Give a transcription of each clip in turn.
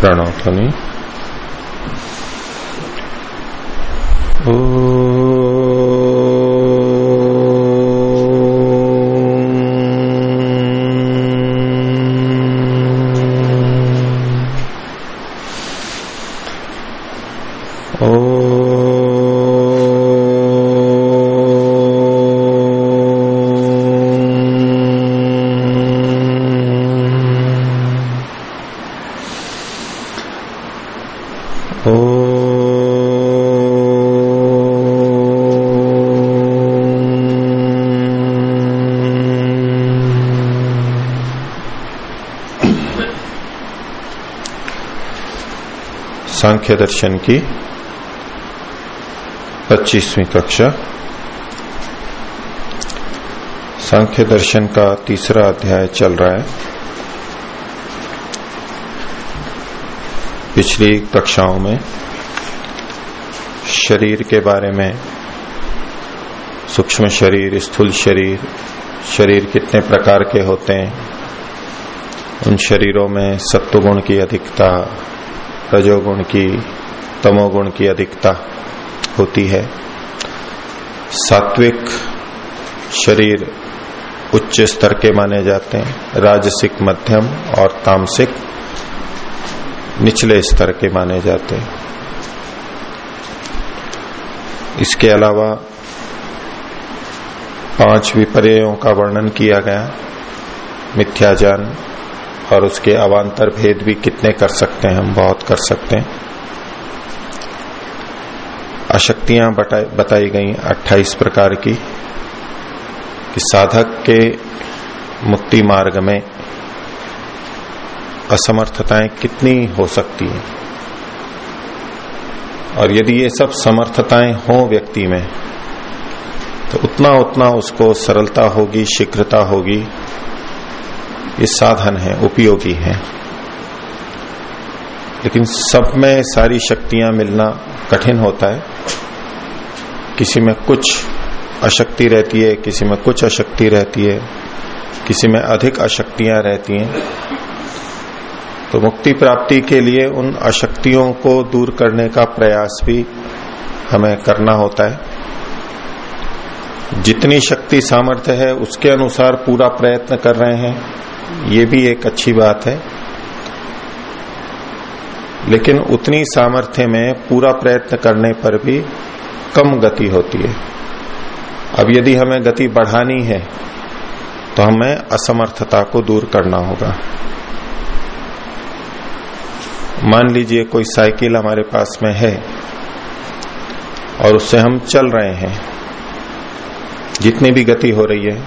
प्रणव ध्वनि। सांख्य दर्शन की पच्चीसवीं कक्षा। सांख्य दर्शन का तीसरा अध्याय चल रहा है। पिछली कक्षाओं में शरीर के बारे में, सूक्ष्म शरीर, स्थूल शरीर शरीर कितने प्रकार के होते हैं, उन शरीरों में सत्वगुण की अधिकता रजोगुण की, तमोगुण की अधिकता होती है। सात्विक शरीर उच्च स्तर के माने जाते हैं, राजसिक मध्यम और तामसिक निचले स्तर के माने जाते हैं। इसके अलावा पाँच विपर्यों का वर्णन किया गया, मिथ्याजान और उसके अवान्तर भेद भी कितने कर सकते हैं, हम बहुत कर सकते हैं। अशक्तियाँ बताई गई 28 प्रकार की कि साधक के मुक्ति मार्ग में असमर्थताएँ कितनी हो सकती हैं। और यदि ये सब समर्थताएँ हो व्यक्ति में तो उतना उतना उसको सरलता होगी, शीघ्रता होगी ये साधन है, उपयोगी है। लेकिन सब में सारी शक्तियाँ मिलना कठिन होता है। किसी में कुछ अशक्ति रहती है, किसी में कुछ अशक्ति रहती है, किसी में अधिक अशक्तियाँ रहती हैं। तो मुक्ति प्राप्ति के लिए उन अशक्तियों को दूर करने का प्रयास भी हमें करना होता है। जितनी शक्ति सामर्थ्य है, उसके अनुसार पूरा प्रयत्न कर रहे हैं। ये भी एक अच्छी बात है। लेकिन उतनी सामर्थ्य में पूरा प्रयत्न करने पर भी कम गति होती है। अब यदि हमें गति बढ़ानी है तो हमें असमर्थता को दूर करना होगा। मान लीजिए कोई साइकिल हमारे पास में है और उससे हम चल रहे हैं। जितनी भी गति हो रही है,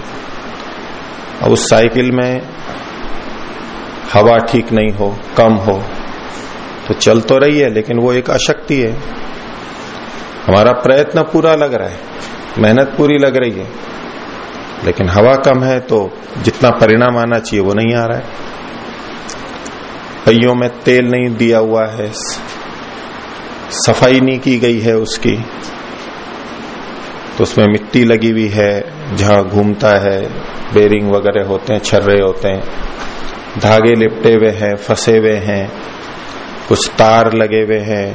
अब उस साइकिल में हवा ठीक नहीं हो, कम हो तो चल तो रही है, लेकिन वो एक अशक्ति है। हमारा प्रयत्न पूरा लग रहा है, मेहनत पूरी लग रही है, लेकिन हवा कम है तो जितना परिणाम आना चाहिए, वो नहीं आ रहा है। पहियों में तेल नहीं दिया हुआ है, सफ़ाई नहीं की गई है उसकी तो उसमें मिट्टी लगी हुई है, जहाँ घूमता है, बेरिंग वगैरह होते हैं, छर्रे होते हैं धागे लिपटे हुए हैं, फंसे हुए हैं, कुछ तार लगे हुए हैं,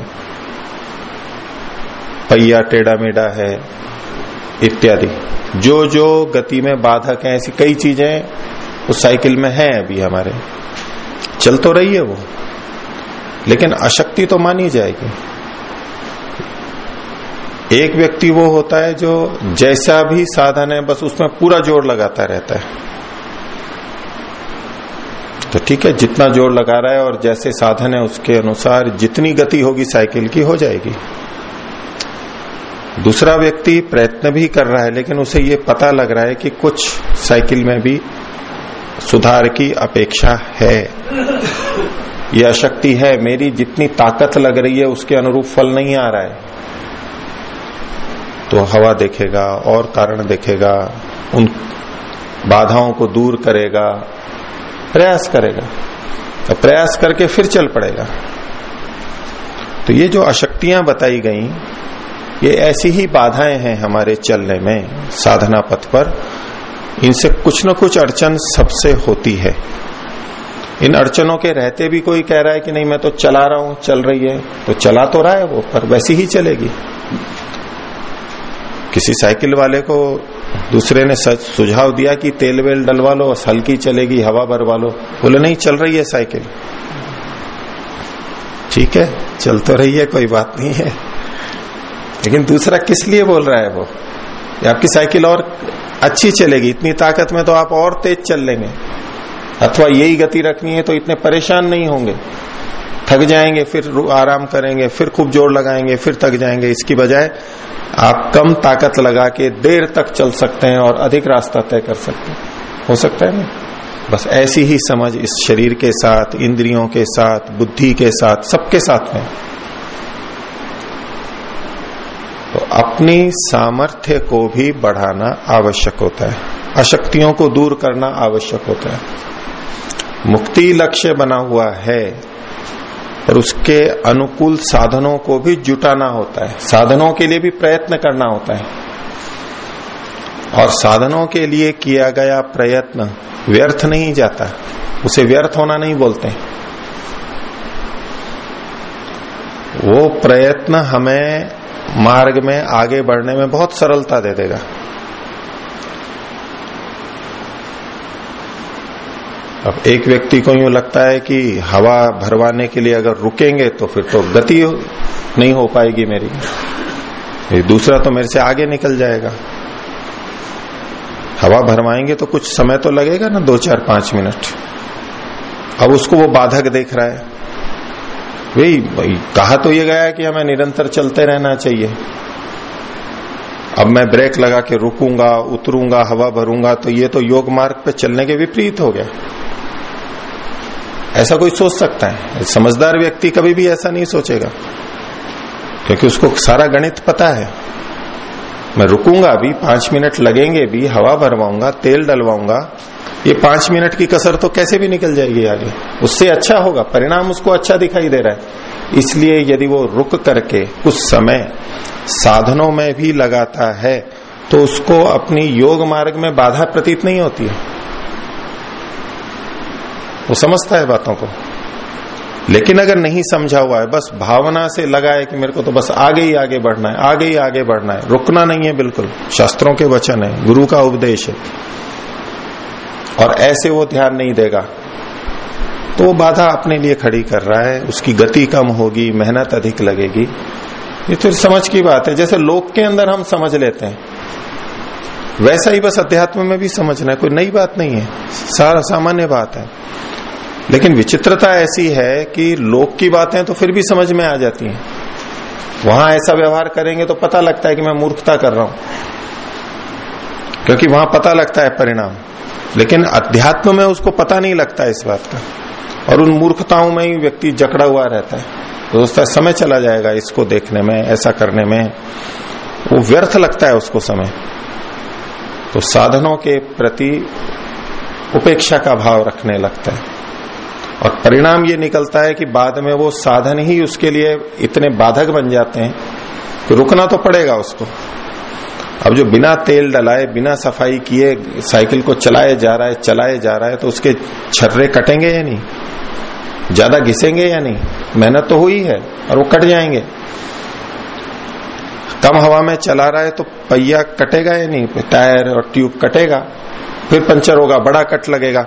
पहिया टेढ़ा मेढ़ा है, इत्यादि। जो जो गति में बाधक है, ऐसी कई चीज़ें उस साइकिल में है अभी हमारे। चल तो रही है वो, लेकिन अशक्ति तो मानी जाएगी। एक व्यक्ति वो होता है जो जैसा भी साधन है, बस उसमें पूरा ज़ोर लगाता रहता है। तो ठीक है, जितना ज़ोर लगा रहा है और जैसे साधन है उसके अनुसार जितनी गति होगी साइकिल की हो जाएगी। दूसरा व्यक्ति प्रयत्न भी कर रहा है, लेकिन उसे ये पता लग रहा है कि कुछ साइकिल में भी सुधार की अपेक्षा है। ये अशक्ति है, मेरी जितनी ताकत लग रही है उसके अनुरूप फल नहीं आ रहा है। तो हवा देखेगा और कारण देखेगा, उन बाधाओं को दूर करेगा प्रयास करेगा। तो प्रयास करके फिर चल पड़ेगा। तो ये जो अशक्तियाँ बताई गई, ये ऐसी ही बाधाएँ हैं हमारे चलने में, साधना पथ पर। इनसे कुछ न कुछ अड़चन सबसे होती है। इन अड़चनों के रहते भी कोई कह रहा है कि नहीं, मैं तो चला रहा हूँ, चल रही है। तो चला तो रहा है वो, पर वैसी ही चलेगी। किसी साइकिल वाले को दूसरे ने सुझाव दिया कि तेल वेल डलवा लो, हल्की चलेगी, हवा भरवा लो। बोले, नहीं, चल रही है साइकिल। ठीक है चल तो रही है कोई बात नहीं है। लेकिन दूसरा किस लिए बोल रहा है वो? आपकी साइकिल और अच्छी चलेगी, इतनी ताकत में तो आप और तेज चल लेंगे। अथवा यही गति रखनी है तो इतने परेशान नहीं होंगे। थक जाएँगे, फिर आराम करेंगे, फिर खूब ज़ोर लगाएँगे, फिर थक जाएँगे। इसकी बजाय आप कम ताकत लगा के देर तक चल सकते हैं और अधिक रास्ता तय कर सकते हैं। हो सकता है ना? बस ऐसी ही समझ इस शरीर के साथ, इंद्रियों के साथ, बुद्धि के साथ, सबके साथ में तो अपनी सामर्थ्य को भी बढ़ाना आवश्यक होता है। अशक्तियों को दूर करना आवश्यक होता है। मुक्ति लक्ष्य बना हुआ है। और उसके अनुकूल साधनों को भी जुटाना होता है। साधनों के लिए भी प्रयत्न करना होता है। और साधनों के लिए किया गया प्रयत्न व्यर्थ नहीं जाता। उसे व्यर्थ होना नहीं बोलते। वो प्रयत्न हमें मार्ग में आगे बढ़ने में बहुत सरलता दे देगा। अब एक व्यक्ति को यूँ लगता है कि हवा भरवाने के लिए अगर रुकेंगे तो फिर तो गति नहीं हो पाएगी मेरी। दूसरा तो मेरे से आगे निकल जाएगा। हवा भरवाएँगे तो कुछ समय तो लगेगा ना, दो चार पाँच मिनट। अब उसको वो बाधक देख रहा है। वही कहा तो ये गया है कि हमें निरंतर चलते रहना चाहिए। अब मैं ब्रेक लगा के रुकूँगा, उतरूँगा, हवा भरूँगा तो ये तो योग मार्ग पे चलने के विपरीत हो गया। ऐसा कोई सोच सकता है? समझदार व्यक्ति कभी भी ऐसा नहीं सोचेगा। क्योंकि उसको सारा गणित पता है। मैं रुकूँगा भी, पाँच मिनट लगेंगे भी, हवा भरवाऊँगा, तेल डलवाऊँगा, ये पाँच मिनट की कसर तो कैसे भी निकल जाएगी आगे? उससे अच्छा होगा, परिणाम उसको अच्छा दिखाई दे रहा है। इसलिए यदि वो रुक करके कुछ समय साधनों में भी लगाता है तो उसको अपनी योग मार्ग में बाधा प्रतीत नहीं होती है। वो समझता है बातों को। लेकिन अगर नहीं समझा हुआ है, बस भावना से लगा है कि मेरे को तो बस आगे ही आगे बढ़ना है, आगे ही आगे बढ़ना है। रुकना नहीं है बिल्कुल। शास्त्रों के वचन है, गुरु का उपदेश है। और ऐसे वो ध्यान नहीं देगा। तो वो बाधा अपने लिए खड़ी कर रहा है, उसकी गति कम होगी, मेहनत अधिक लगेगी। ये फिर समझ की बात है। जैसे लोक के अंदर हम समझ लेते हैं, वैसा ही बस अध्यात्म में भी समझना है। कोई नई बात नहीं है। सारा सामान्य बात है। लेकिन विचित्रता ऐसी है कि लोक की बातें तो फिर भी समझ में आ जाती हैं। वहाँ ऐसा व्यवहार करेंगे तो पता लगता है कि मैं मूर्खता कर रहा हूँ। क्योंकि वहाँ पता लगता है परिणाम। लेकिन अध्यात्म में उसको पता नहीं लगता इस बात का। और उन मूर्खताओं में ही व्यक्ति जकड़ा हुआ रहता है। तो दोस्तों समय चला जाएगा इसको देखने में, ऐसा करने में। वो व्यर्थ लगता है उसको समय। तो साधनों के प्रति उपेक्षा का भाव रखने लगता है। और परिणाम ये निकलता है कि बाद में वो साधन ही उसके लिए इतने बाधक बन जाते हैं कि रुकना तो पड़ेगा उसको। अब जो बिना तेल डलाए, बिना सफ़ाई किए साइकिल को चलाए जा रहा है चलाए जा रहा है तो उसके छर्रे कटेंगे या नहीं? ज़्यादा घिसेंगे या नहीं? मेहनत तो हुई है और वो कट जाएँगे। कम हवा में चला रहा है तो पहिया कटेगा या नहीं? टायर और ट्यूब कटेगा, फिर पंचर होगा, बड़ा कट लगेगा,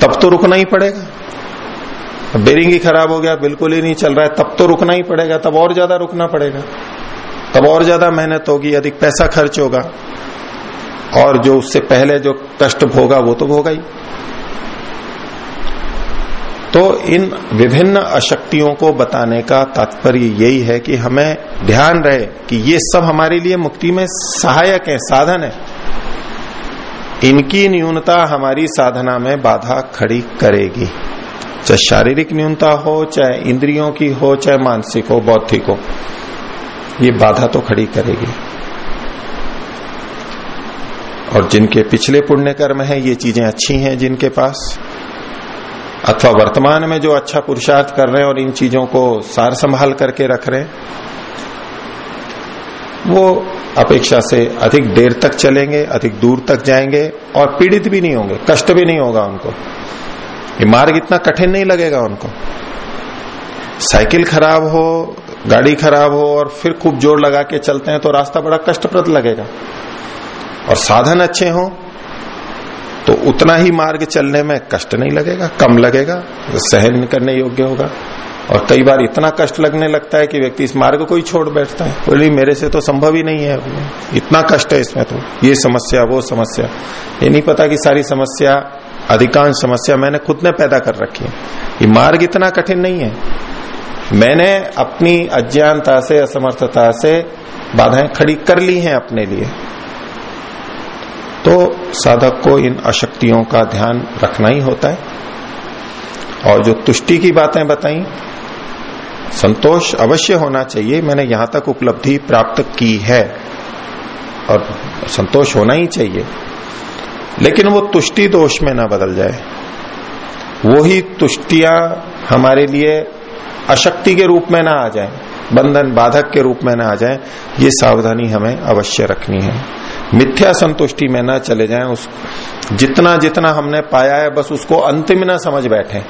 तब तो रुकना ही पड़ेगा। बेरिंग ही खराब हो गया, बिल्कुल ही नहीं चल रहा है। तब तो रुकना ही पड़ेगा, तब और ज़्यादा रुकना पड़ेगा। तब और ज़्यादा मेहनत होगी, अधिक पैसा खर्च होगा। और जो उससे पहले जो कष्ट भोगा, वो तो भोगा ही। तो इन विभिन्न अशक्तियों को बताने का तात्पर्य यही है कि हमें ध्यान रहे कि ये सब हमारे लिए मुक्ति में सहायक है, साधन है। इनकी न्यूनता हमारी साधना में बाधा खड़ी करेगी। चाहे शारीरिक न्यूनता हो, चाहे इंद्रियों की हो, चाहे मानसिक हो, बौद्धिक हो, ये बाधा तो खड़ी करेगी। और जिनके पिछले पुण्य कर्म है, ये चीज़ें अच्छी हैं जिनके पास। अथवा वर्तमान में जो अच्छा पुरुषार्थ कर रहे हैं और इन चीज़ों को सार संभाल करके रख रहे हैं, वो अपेक्षा से अधिक देर तक चलेंगे, अधिक दूर तक जाएँगे और पीड़ित भी नहीं होंगे, कष्ट भी नहीं होगा उनको। ये मार्ग इतना कठिन नहीं लगेगा उनको। साइकिल खराब हो, गाड़ी खराब हो और फिर खूब ज़ोर लगा के चलते हैं तो रास्ता बड़ा कष्टप्रद लगेगा। और साधन अच्छे हो तो उतना ही मार्ग चलने में कष्ट नहीं लगेगा, कम लगेगा, सहन करने योग्य होगा। और कई बार इतना कष्ट लगने लगता है कि व्यक्ति इस मार्ग को ही छोड़ बैठता है। बोली मेरे से तो संभव ही नहीं है इतना कष्ट है इसमें तो। ये समस्या, वो समस्या। ये नहीं पता कि सारी समस्या अधिकांश समस्या मैंने खुद ने पैदा कर रखी है। ये मार्ग इतना कठिन नहीं है। मैंने अपनी अज्ञानता से, असमर्थता से बाधाएँ खड़ी कर ली हैं अपने लिए। तो साधक को इन अशक्तियों का ध्यान रखना ही होता है। और जो तुष्टि की बातें बताई, संतोष अवश्य होना चाहिए। मैंने यहाँ तक उपलब्धि प्राप्त की है। और संतोष होना ही चाहिए। लेकिन वो तुष्टि दोष में ना बदल जाए। वो ही तुष्टियाँ हमारे लिए अशक्ति के रूप में ना आ जाए, बंधन बाधक के रूप में ना आ जाए, ये सावधानी हमें अवश्य रखनी है। मिथ्या संतुष्टि में ना चले जाएँ, उस जितना जितना हमने पाया है, बस उसको अंतिम ना समझ बैठे।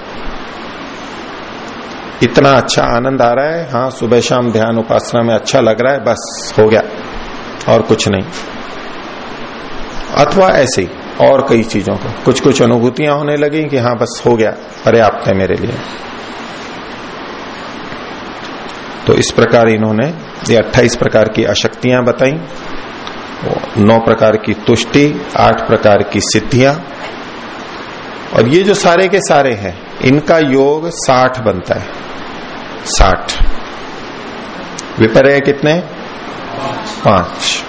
इतना अच्छा आनंद आ रहा है हाँ सुबह शाम ध्यान उपासना में अच्छा लग रहा है, बस हो गया, और कुछ नहीं। अथवा ऐसे ही। और कई चीज़ों को। कुछ कुछ अनुभूतियाँ होने लगी कि हाँ बस हो गया, पर्याप्त है मेरे लिए। तो इस प्रकार इन्होंने ये 28 प्रकार की अशक्तियाँ बताई नौ प्रकार की तुष्टि, आठ प्रकार की सिद्धियाँ। और ये जो सारे के सारे हैं, इनका योग साठ बनता है। साठ। विपर्य कितने? पाँच।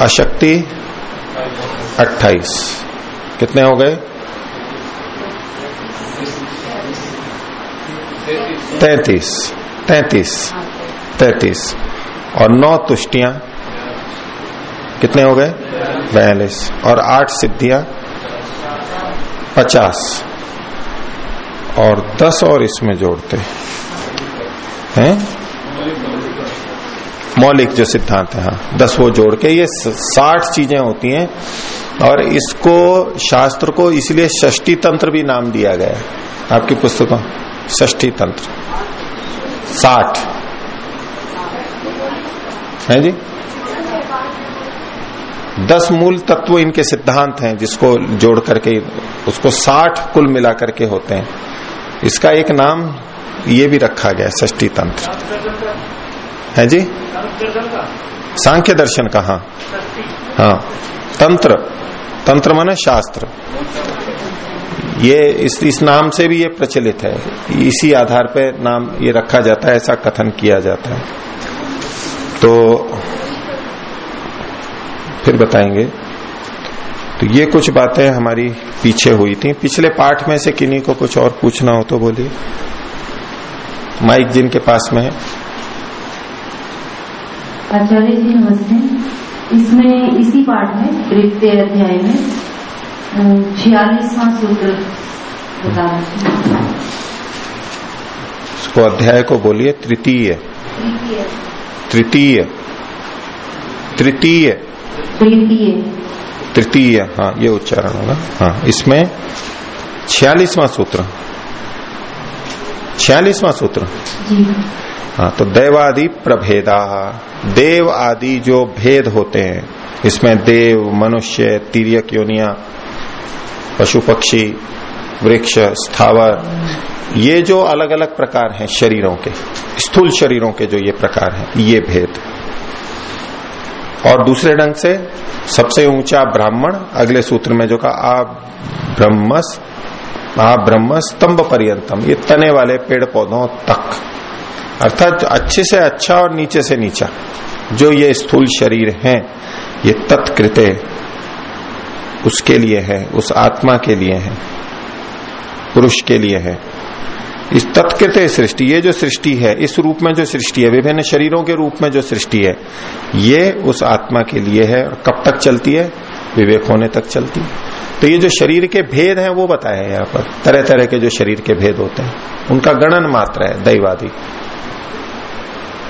अशक्ति अट्ठाईस। कितने हो गए? तैतीस। तैतीस। तैतीस। और नौ तुष्टियाँ। कितने हो गए? बयालीस। और आठ सिद्धियाँ। पचास। और दस और इसमें जोड़ते हैं। मौलिक जो सिद्धांत है हाँ। दस वो जोड़ के ये साठ चीज़ें होती हैं। और इसको शास्त्र को इसलिए षष्टी तंत्र भी नाम दिया गया है। आपकी पुस्तकों षष्ठी तंत्र। साठ। है जी? दस मूल तत्व इनके सिद्धांत हैं जिसको जोड़ करके उसको साठ कुल मिला करके होते हैं। इसका एक नाम ये भी रखा गया षष्टी तंत्र। है जी? सांख्य दर्शन का हाँ। हाँ। तंत्र। तंत्र माने शास्त्र। ये इस, इस नाम से भी ये प्रचलित है। इसी आधार पे नाम ये रखा जाता है ऐसा कथन किया जाता है। तो फिर बताएँगे। तो ये कुछ बातें हमारी पीछे हुई थी। पिछले पाठ में से किन्हीं को कुछ और पूछना हो तो बोलिए। माइक जिनके पास में है। आचार्य जी नमस्ते। इसमें इसी पाठ में तृतीय अध्याय में छियालीसवा सूत्र बता इसको अध्याय को बोलिए तृतीय। तृतीय। तृतीय। तृतीय। तृतीय हाँ ये उच्चारण होगा। हाँ इसमें छियालीसवां सूत्र। छियालीसवां सूत्र। जी। हाँ तो दैवादि प्रभेदा। देव आदि जो भेद होते हैं, इसमें देव, मनुष्य, तीर्यक, योनिया, पशु पक्षी, वृक्ष, स्थावर, ये जो अलग अलग प्रकार हैं शरीरों के, स्थूल शरीरों के जो ये प्रकार हैं, ये भेद। और दूसरे ढंग से, सबसे ऊँचा ब्राह्मण, अगले सूत्र में जो कहा, आ ब्रह्मस, आ ब्रह्म स्तंभ पर्यंतम, ये तने वाले पेड़ पौधों तक। अर्थात अच्छे से अच्छा और नीचे से नीचा, जो ये स्थूल शरीर है, ये तत्कृत्य उसके लिए है, उस आत्मा के लिए है, पुरुष के लिए है। इस तत्कृत सृष्टि, ये जो सृष्टि है, इस रूप में जो सृष्टि है, विभिन्न शरीरों के रूप में जो सृष्टि है, ये उस आत्मा के लिए है और कब तक चलती है? विवेक होने तक चलती है। तो ये जो शरीर के भेद हैं, वो बताया है यहाँ पर। तरह तरह के जो शरीर के भेद होते हैं, उनका गणन मात्र है दैवादी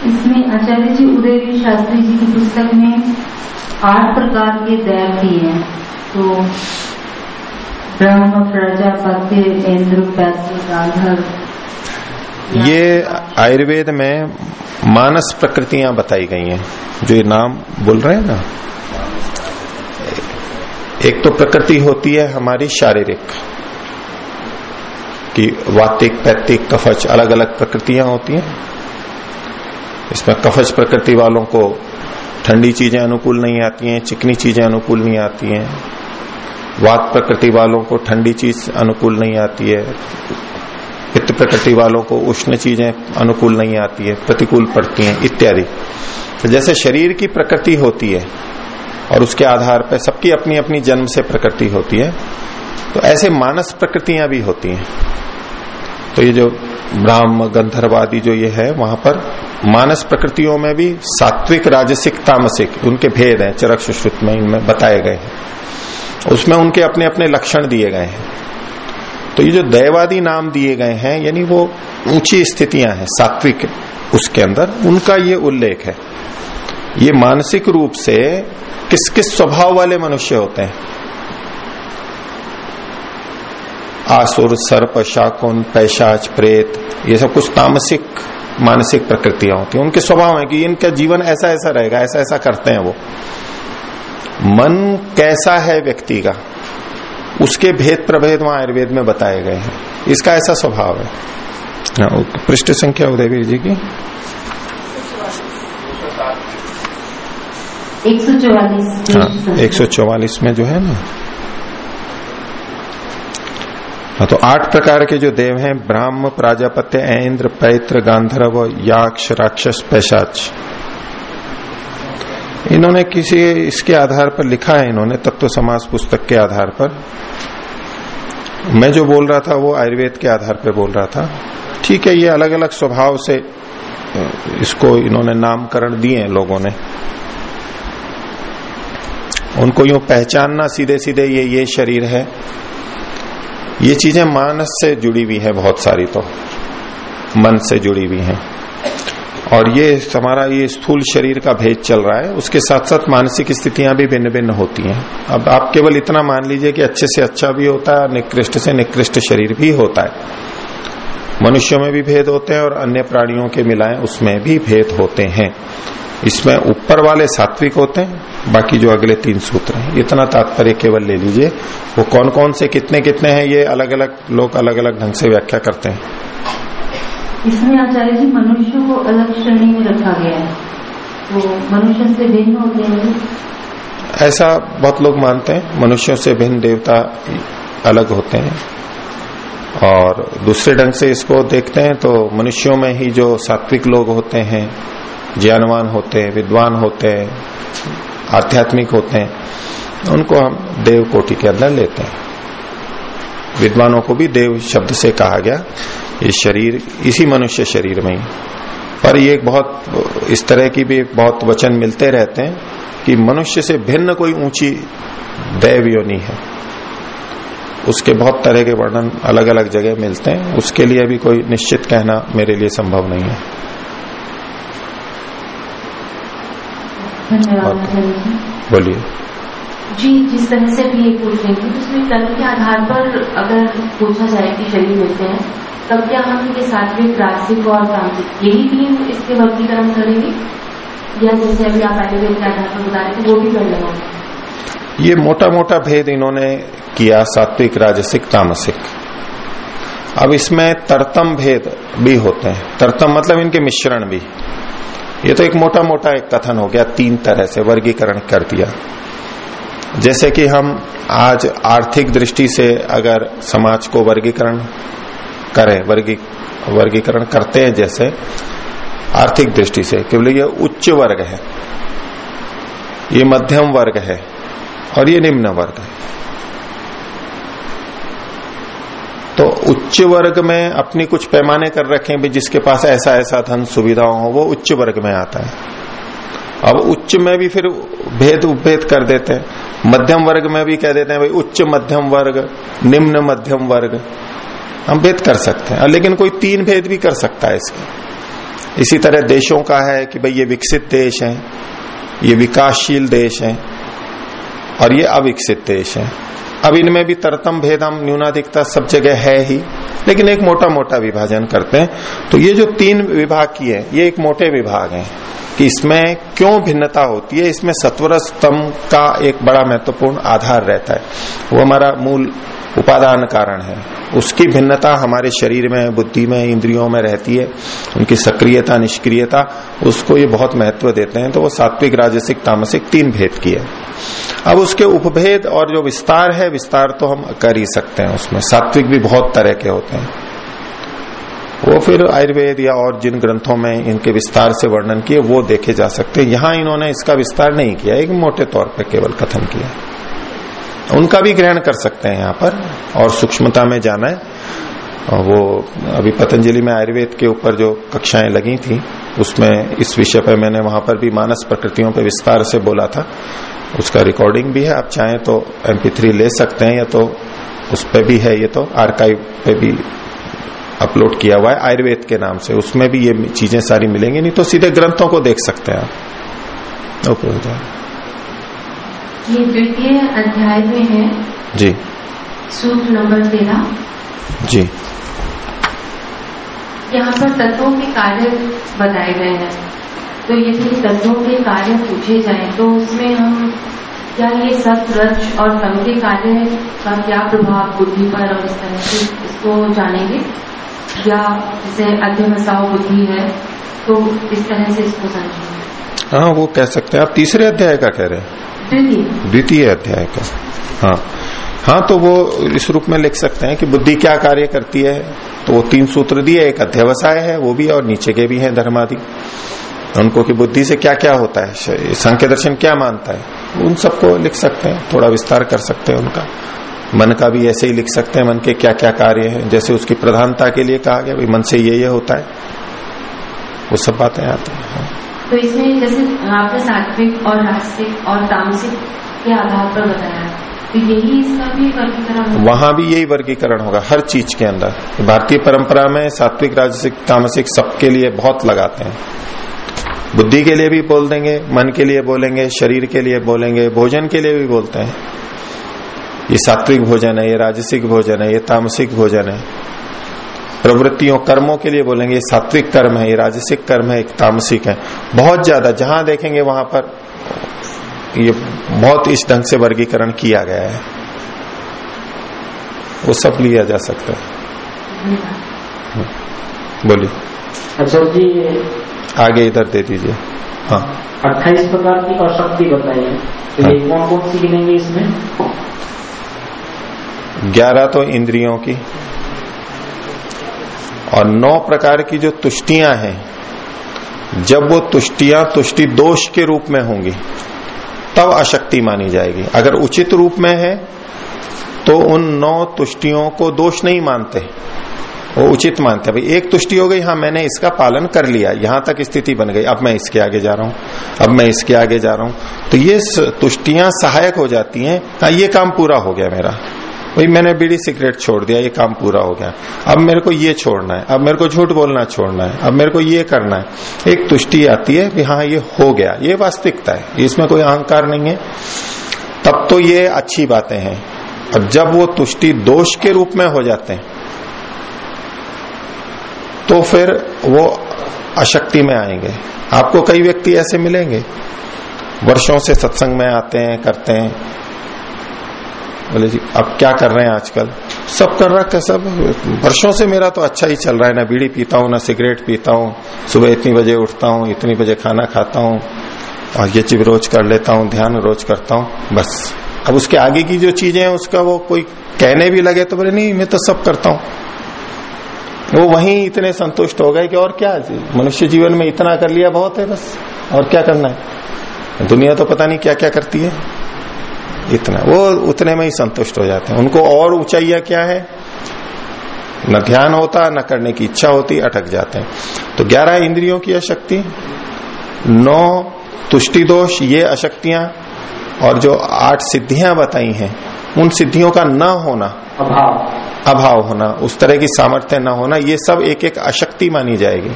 इसमें आचार्य जी उदयवीर शास्त्री जी की पुस्तक में आठ प्रकार के दैव दिए हैं। तो ब्रह्म प्रजापति इंद्र पैसे गांधर। ये आयुर्वेद में मानस प्रकृतियाँ बताई गई हैं। जो ये नाम बोल रहे हैं ना? एक तो प्रकृति होती है हमारी शारीरिक, कि वातिक पैतिक, कफच अलग अलग प्रकृतियाँ होती हैं। इसमें कफज प्रकृति वालों को ठंडी चीज़ें अनुकूल नहीं आती हैं, चिकनी चीज़ें अनुकूल नहीं आती हैं। वात प्रकृति वालों को ठंडी चीज़ अनुकूल नहीं आती है। पित्त प्रकृति वालों को उष्ण चीज़ें अनुकूल नहीं आती है, प्रतिकूल पड़ती हैं, इत्यादि। तो जैसे शरीर की प्रकृति होती है और उसके आधार पर सबकी अपनी अपनी जन्म से प्रकृति होती है तो ऐसे मानस प्रकृतियाँ भी होती हैं। तो ये जो ब्राह्म, गंधर्वादी जो ये है, वहाँ पर मानस प्रकृतियों में भी सात्विक, राजसिक, तामसिक, उनके भेद हैं चरक सुश्रुत में इनमें बताए गए हैं। उसमें उनके अपने अपने लक्षण दिए गए हैं। तो ये जो दैवादी नाम दिए गए हैं, यानी वो ऊँची स्थितियाँ हैं, सात्विक उसके अंदर, उनका ये उल्लेख है। ये मानसिक रूप से किस किस स्वभाव वाले मनुष्य होते हैं? आसुर सर्प शाकुन पैशाच प्रेत ये सब कुछ तामसिक मानसिक प्रकृतियाँ होती हैं। उनके स्वभाव है कि इनका जीवन ऐसा ऐसा रहेगा ऐसा ऐसा करते हैं वो। मन कैसा है व्यक्ति का उसके भेद प्रभेद वहाँ आयुर्वेद में बताए गए हैं। इसका ऐसा स्वभाव है। हाँ, पृष्ठ संख्या उदयवीर जी की। एक सौ चौवालीस। हाँ एक सौ चौवालीस में जो है ना हाँ तो आठ प्रकार के जो देव हैं, ब्राह्म, प्राजापत्य, ऐन्द्र, पैत्र, गांधर्व, याक्ष, राक्षस, पैशाच। इन्होंने किसी, इसके आधार पर लिखा है इन्होंने, तत्व समाज पुस्तक के आधार पर। मैं जो बोल रहा था, वो आयुर्वेद के आधार पर बोल रहा था। ठीक है, ये अलग अलग स्वभाव से, इसको इन्होंने नामकरण दिए हैं लोगों ने। उनको यूँ पहचानना सीधे सीधे ये ये शरीर है। ये चीज़ें मानस से जुड़ी हुई है बहुत सारी तो। मन से जुड़ी हुई है। और ये हमारा ये स्थूल शरीर का भेद चल रहा है। उसके साथ साथ मानसिक स्थितियाँ भी भिन्न भिन्न होती हैं। अब आप केवल इतना मान लीजिए कि अच्छे से अच्छा भी होता है, निकृष्ट से निकृष्ट शरीर भी होता है। मनुष्यों में भी भेद होते हैं और अन्य प्राणियों के मिलाएँ उसमें भी भेद होते हैं। इसमें ऊपर वाले सात्विक होते हैं बाकी जो अगले तीन सूत्र हैं। इतना तात्पर्य केवल ले लीजिए। वो कौन कौन से कितने कितने हैं ये अलग अलग लोग अलग अलग ढंग से व्याख्या करते हैं। इसमें आचार्य जी मनुष्य को अलग श्रेणी में रखा गया है। तो मनुष्य से भिन्न होते हैं ऐसा बहुत लोग मानते हैं मनुष्यों से भिन्न देवता अलग होते हैं। और दूसरे ढंग से इसको देखते हैं तो मनुष्यों में ही जो सात्विक लोग होते हैं ज्ञानवान होते हैं, विद्वान होते हैं, आध्यात्मिक होते हैं, उनको हम देव कोटि के अंदर लेते हैं। विद्वानों को भी देव शब्द से कहा गया, ये शरीर, इसी मनुष्य शरीर में ही। पर ये बहुत, इस तरह की भी बहुत वचन मिलते रहते हैं कि मनुष्य से भिन्न कोई ऊँची दैव योनि है। उसके बहुत तरह के वर्णन अलग अलग जगह मिलते हैं। उसके लिए भी कोई निश्चित कहना मेरे लिए संभव नहीं है। धन्यवाद बोलिए। जी जिस तरह से भी ये पूछ रही थी तो उसमें कर्म के आधार पर अगर पूछा जाए कि शरीर मिलते हैं तब क्या हम ये सात्विक राजसिक और तामसिक यही तीन इसके वर्गीकरण करेंगे? या जैसे अभी आप आयुर्वेद के आधार पर बता रहे थे वो भी कर लेंगे। ये मोटा मोटा भेद इन्होंने किया सात्विक राजसिक तामसिक। अब इसमें तरतम भेद भी होते हैं। तरतम मतलब इनके मिश्रण भी। ये तो एक मोटा मोटा एक कथन हो गया, तीन तरह से वर्गीकरण कर दिया। जैसे कि हम आज आर्थिक दृष्टि से अगर समाज को वर्गीकरण करें, वर्गी, वर्गीकरण करते हैं जैसे, आर्थिक दृष्टि से, केवल ये उच्च वर्ग है, ये मध्यम वर्ग है, और ये निम्न वर्ग है। तो उच्च वर्ग में अपनी कुछ पैमाने कर रखे भी जिसके पास ऐसा ऐसा धन सुविधाओं हो, वो उच्च वर्ग में आता है। अब उच्च में भी फिर भेद उपभेद कर देते हैं। मध्यम वर्ग में भी कह देते हैं, भाई, उच्च मध्यम वर्ग, निम्न मध्यम वर्ग। हम भेद कर सकते हैं। लेकिन कोई तीन भेद भी कर सकता है इसके। इसी तरह देशों का है कि, भाई, ये विकसित देश है, ये विकासशील देश है और ये अविकसित देश है। अब इनमें भी तरतम भेद हम न्यूनाधिकता सब जगह है ही, लेकिन एक मोटा मोटा विभाजन करते हैं। तो ये जो तीन विभाग की है, ये एक मोटे विभाग है कि इसमें क्यों भिन्नता होती है, इसमें सत्वर स्तंभ का एक बड़ा महत्वपूर्ण आधार रहता है। वो हमारा मूल उपादान कारण है। उसकी भिन्नता हमारे शरीर में, बुद्धि में, इंद्रियों में रहती है। उनकी सक्रियता, निष्क्रियता, उसको ये बहुत महत्व देते हैं। तो वो सात्विक, राजसिक, तामसिक तीन भेद की है अब उसके उपभेद और जो विस्तार है, विस्तार तो हम कर ही सकते हैं उसमें। सात्विक भी बहुत तरह के होते हैं। वो फिर आयुर्वेद या और जिन ग्रंथों में इनके विस्तार से वर्णन किए, वो देखे जा सकते हैं। यहाँ इन्होंने इसका विस्तार नहीं किया, एक मोटे तौर पर केवल कथन किया। उनका भी ग्रहण कर सकते हैं यहाँ पर, और सूक्ष्मता में जाना है। वो अभी पतंजलि में आयुर्वेद के ऊपर जो कक्षाएँ लगी थी, उसमें इस विषय पर मैंने वहाँ पर भी मानस प्रकृतियों पर विस्तार से बोला था। उसका रिकॉर्डिंग भी है, आप चाहें तो एमपी ले सकते हैं, या तो उस पर भी है, ये तो आर्काइव पे भी अपलोड किया हुआ है, आयुर्वेद के नाम से। उसमें भी ये चीज़ें सारी मिलेंगी, नहीं तो सीधे ग्रंथों को देख सकते हैं आप। ओके ये द्वितीय अध्याय में है। जी। सूत्र नंबर तेरह। जी। यहाँ पर तत्वों के कार्य बताए गए हैं। तो यदि तत्वों के कार्य पूछे जाए तो उसमें हम क्या ये सत रच और तम के कार्य का क्या प्रभाव बुद्धि पर और इस तरह से इसको जानेंगे? या जैसे अध्यवसाव बुद्धि है तो इस तरह से इसको समझेंगे हाँ वो कह सकते हैं। आप तीसरे अध्याय का कह रहे हैं। द्वितीय। अध्याय का। हाँ। हाँ तो वो इस रूप में लिख सकते हैं कि बुद्धि क्या कार्य करती है? तो वो तीन सूत्र दिए, एक अध्यवसाय है, वो भी और नीचे के भी हैं धर्मादि। उनको की बुद्धि से क्या क्या होता है? संख्य दर्शन क्या मानता है? उन सबको लिख सकते हैं, थोड़ा विस्तार कर सकते हैं उनका। मन का भी ऐसे ही लिख सकते हैं, मन के क्या क्या कार्य है। जैसे उसकी प्रधानता के लिए कहा गया मन से ये ये होता है। वो सब बातें आती हाँ। तो इसमें जैसे आपने सात्विक और राजसिक और तामसिक के आधार पर बताया। तो यही इसका भी वहाँ भी यही वर्गीकरण होगा, हर चीज़ के अंदर। भारतीय परंपरा में सात्विक, राजसिक, तामसिक सबके लिए बहुत लगाते हैं। बुद्धि के लिए भी बोल देंगे, मन के लिए बोलेंगे, शरीर के लिए बोलेंगे, भोजन के लिए भी बोलते हैं। ये सात्विक भोजन है, ये राजसिक भोजन है, ये तामसिक भोजन है। प्रवृत्तियों कर्मों के लिए बोलेंगे सात्विक कर्म है ये राजसिक कर्म है एक तामसिक है। बहुत ज़्यादा जहाँ देखेंगे वहाँ पर ये बहुत इस ढंग से वर्गीकरण किया गया है। वो सब लिया जा सकता है। बोलिए। अच्छा जी आगे इधर दे दीजिए। हाँ। अट्ठाईस प्रकार की अशक्ति बताई है तो ये कौन कौन सी गिनेंगे इसमें? ग्यारह तो इंद्रियों की। और नौ प्रकार की जो तुष्टियाँ हैं, जब वो तुष्टियाँ, तुष्टि दोष के रूप में होंगी, तब अशक्ति मानी जाएगी। अगर उचित रूप में है तो उन नौ तुष्टियों को दोष नहीं मानते। वो उचित मानते भाई, एक तुष्टि हो गई हाँ मैंने इसका पालन कर लिया, यहाँ तक स्थिति बन गई, अब मैं इसके आगे जा रहा हूँ, अब मैं इसके आगे जा रहा हूँ। तो ये तुष्टियाँ सहायक हो जाती हैं। हाँ ये काम पूरा हो गया मेरा। भाई, मैंने बीड़ी सिगरेट छोड़ दिया, ये काम पूरा हो गया। अब मेरे को ये छोड़ना है, अब मेरे को झूठ बोलना छोड़ना है, अब मेरे को ये करना है। एक तुष्टि आती है कि हाँ ये हो गया, ये वास्तविकता है इसमें कोई अहंकार नहीं है। तब तो ये अच्छी बातें हैं। और जब वो तुष्टि दोष के रूप में हो जाते हैं तो फिर वो अशक्ति में आएँगे। आपको कई व्यक्ति ऐसे मिलेंगे। वर्षों से सत्संग में आते हैं, करते हैं। बोले जी, अब क्या कर रहे हैं आजकल? सब कर है सब? वर्षों से मेरा तो अच्छा ही चल रहा है, ना बीड़ी पीता हूँ, ना सिगरेट पीता हूँ। सुबह इतनी बजे उठता हूँ, इतनी बजे खाना खाता हूँ, और ये चीज़ रोज कर लेता हूँ, ध्यान रोज करता हूँ, बस। अब उसके आगे की जो चीज़ें हैं, उसका वो कोई कहने भी लगे तो बोले, नहीं, मैं तो सब करता हूँ। वो वहीं इतने संतुष्ट हो गए कि और क्या, मनुष्य जीवन में इतना कर लिया बहुत है बस, और क्या करना है? दुनिया तो पता नहीं क्या क्या करती है। इतना। वो उतने में ही संतुष्ट हो जाते हैं। उनको और ऊंचाइया क्या है? न ध्यान होता न करने की इच्छा होती अटक जाते हैं। तो ग्यारह इंद्रियों की अशक्ति नौ तुष्टि दोष ये अशक्तियाँ और जो आठ सिद्धियाँ बताई हैं उन सिद्धियों का न होना अभाव। अभाव होना उस तरह की सामर्थ्य न होना ये सब एक एक अशक्ति मानी जाएगी।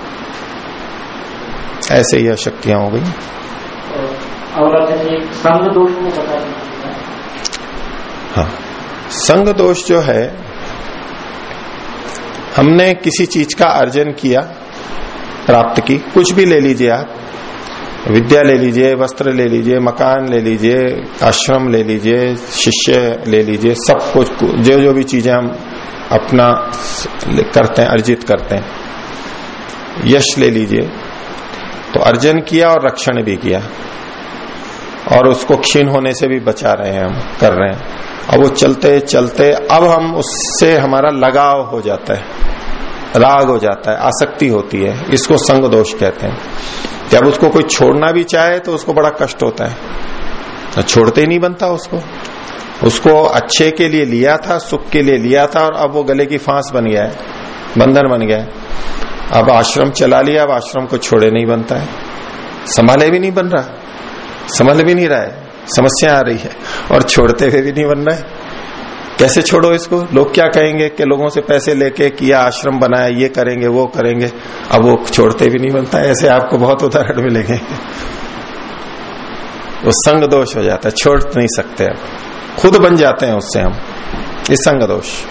ऐसे ही अशक्तियाँ हो गई। और हाँ संग दोष जो है, हमने किसी चीज़ का अर्जन किया, प्राप्त की। कुछ भी ले लीजिए आप। विद्या ले लीजिए, वस्त्र ले लीजिए, मकान ले लीजिए, आश्रम ले लीजिए, शिष्य ले लीजिए, सब कुछ जो जो भी चीज़ें हम अपना करते हैं, अर्जित करते हैं। यश ले लीजिए। तो अर्जन किया और रक्षण भी किया। और उसको क्षीण होने से भी बचा रहे हैं हम, कर रहे हैं। अब वो चलते चलते, अब हम उससे हमारा लगाव हो जाता है, राग हो जाता है, आसक्ति होती है, इसको संग दोष कहते हैं। जब उसको कोई छोड़ना भी चाहे तो उसको बड़ा कष्ट होता है। तो छोड़ते ही नहीं बनता उसको। उसको अच्छे के लिए लिया था, सुख के लिए लिया था और अब वो गले की फांस बन गया है, बंधन बन गया है। अब आश्रम चला लिया, अब आश्रम को छोड़े नहीं बनता है। संभाले भी नहीं बन रहा, संभल भी नहीं रहा है। समस्या आ रही है। और छोड़ते हुए भी नहीं बन रहा है। कैसे छोड़ो इसको? लोग क्या कहेंगे कि लोगों से पैसे लेके किया, आश्रम बनाया, ये करेंगे, वो करेंगे। अब वो छोड़ते भी नहीं बनता ऐसे आपको बहुत उदाहरण मिलेंगे। वो संग दोष हो जाता है, छोड़ नहीं सकते अब। खुद बन जाते हैं उससे हम। ये संग दोष।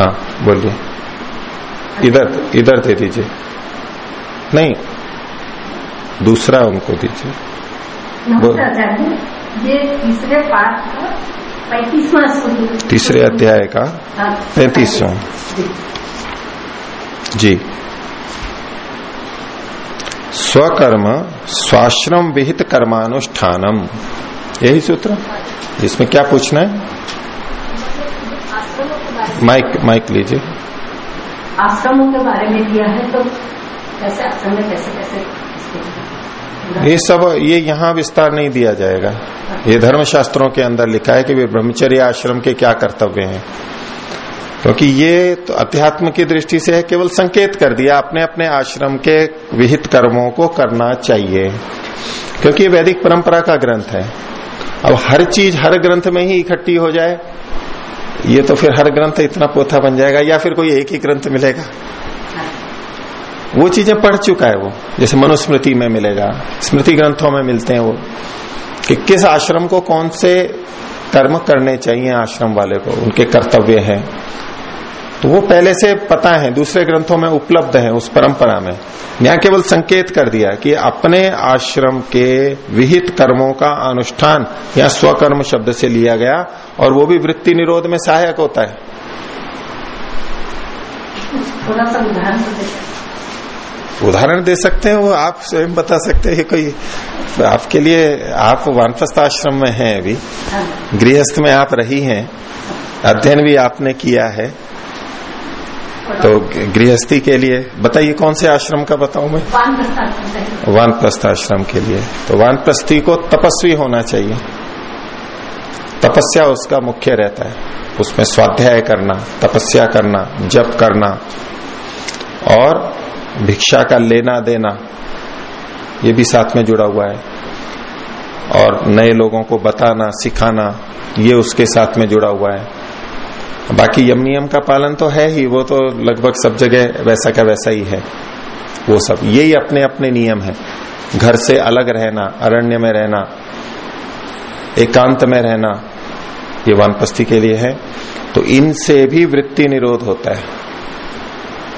हाँ बोलिए। इधर इधर दे दीजिए। नहीं दूसरा उनको दीजिए। ये तीसरे पाठ का पैतीसवा तीसरे अध्याय का पैंतीसवा। जी। स्वकर्म स्वाश्रम विहित कर्मानुष्ठानम। यही सूत्र? इसमें क्या पूछना है? माइक माइक लीजिए। आश्रमों के बारे में दिया है तो कैसे आश्रम में कैसे कैसे ये सब, ये यहाँ विस्तार नहीं दिया जाएगा। ये धर्म शास्त्रों के अंदर लिखा है कि वे ब्रह्मचर्य आश्रम के क्या कर्तव्य हैं। क्योंकि ये तो अध्यात्म की दृष्टि से है, केवल संकेत कर दिया, अपने अपने आश्रम के विहित कर्मों को करना चाहिए। क्योंकि वैदिक परंपरा का ग्रंथ है। अब हर चीज़ हर ग्रंथ में ही इकट्ठी हो जाए, ये तो फिर हर ग्रंथ इतना पोथा बन जाएगा, या फिर कोई एक ही ग्रंथ मिलेगा। वो चीज़ें पढ़ चुका है वो। जैसे मनुस्मृति में मिलेगा, स्मृति ग्रंथों में मिलते हैं वो। कि किस आश्रम को कौन से कर्म करने चाहिए आश्रम वाले को, उनके कर्तव्य है। तो वो पहले से पता है, दूसरे ग्रंथों में उपलब्ध है उस परंपरा में। यहाँ केवल संकेत कर दिया कि अपने आश्रम के विहित कर्मों का अनुष्ठान या स्वकर्म शब्द से लिया गया और वो भी वृत्ति निरोध में सहायक होता है। उदाहरण दे सकते हैं वो आप स्वयं बता सकते हैं कोई आपके लिए आप वानप्रस्थ आश्रम में हैं अभी गृहस्थ में आप रही हैं अध्ययन भी आपने किया है तो गृहस्थी के लिए बताइए कौन से आश्रम का बताऊँ मैं? वानप्रस्थ आश्रम के लिए तो वानप्रस्थी को तपस्वी होना चाहिए तपस्या उसका मुख्य रहता है उसमें स्वाध्याय करना तपस्या करना जप करना और भिक्षा का लेना देना, ये भी साथ में जुड़ा हुआ है। और नए लोगों को बताना, सिखाना, ये उसके साथ में जुड़ा हुआ है। बाकी यम नियम का पालन तो है ही, वो तो लगभग सब जगह वैसा का वैसा ही है। वो सब यही अपने अपने नियम है। घर से अलग रहना, अरण्य में रहना, एकांत में रहना, ये वानपस्थी के लिए है। तो इनसे भी वृत्ति निरोध होता है।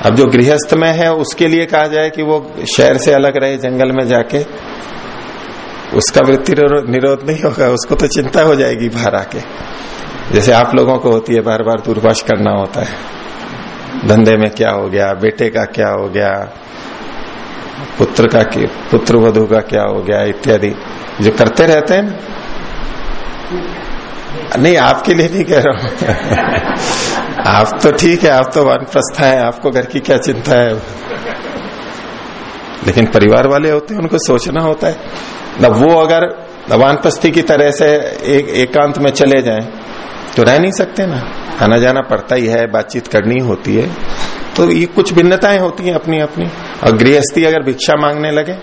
अब जो गृहस्थ में है, उसके लिए कहा जाए कि वो शहर से अलग रहे, जंगल में जाके, उसका वृत्ति निरोध नहीं होगा, उसको तो चिंता हो जाएगी बाहर आके। जैसे आप लोगों को होती है बार बार दूरभाष करना होता है। धंधे में क्या हो गया, बेटे का क्या हो गया, पुत्र का, पुत्र वधु का क्या हो गया, इत्यादि। जो करते रहते हैं, नहीं, आपके लिए नहीं कह रहा हूँ। आप तो ठीक है, आप तो वन वानप्रस्था है, आपको घर की क्या चिंता है? लेकिन परिवार वाले होते हैं, उनको सोचना होता है। ना वो अगर वानप्रस्थी की तरह से एक, एकांत में चले जाएँ तो रह नहीं सकते ना। आना जाना पड़ता ही है, बातचीत करनी होती है। तो ये कुछ भिन्नताएँ होती हैं अपनी अपनी और गृहस्थी अगर भिक्षा मांगने लगे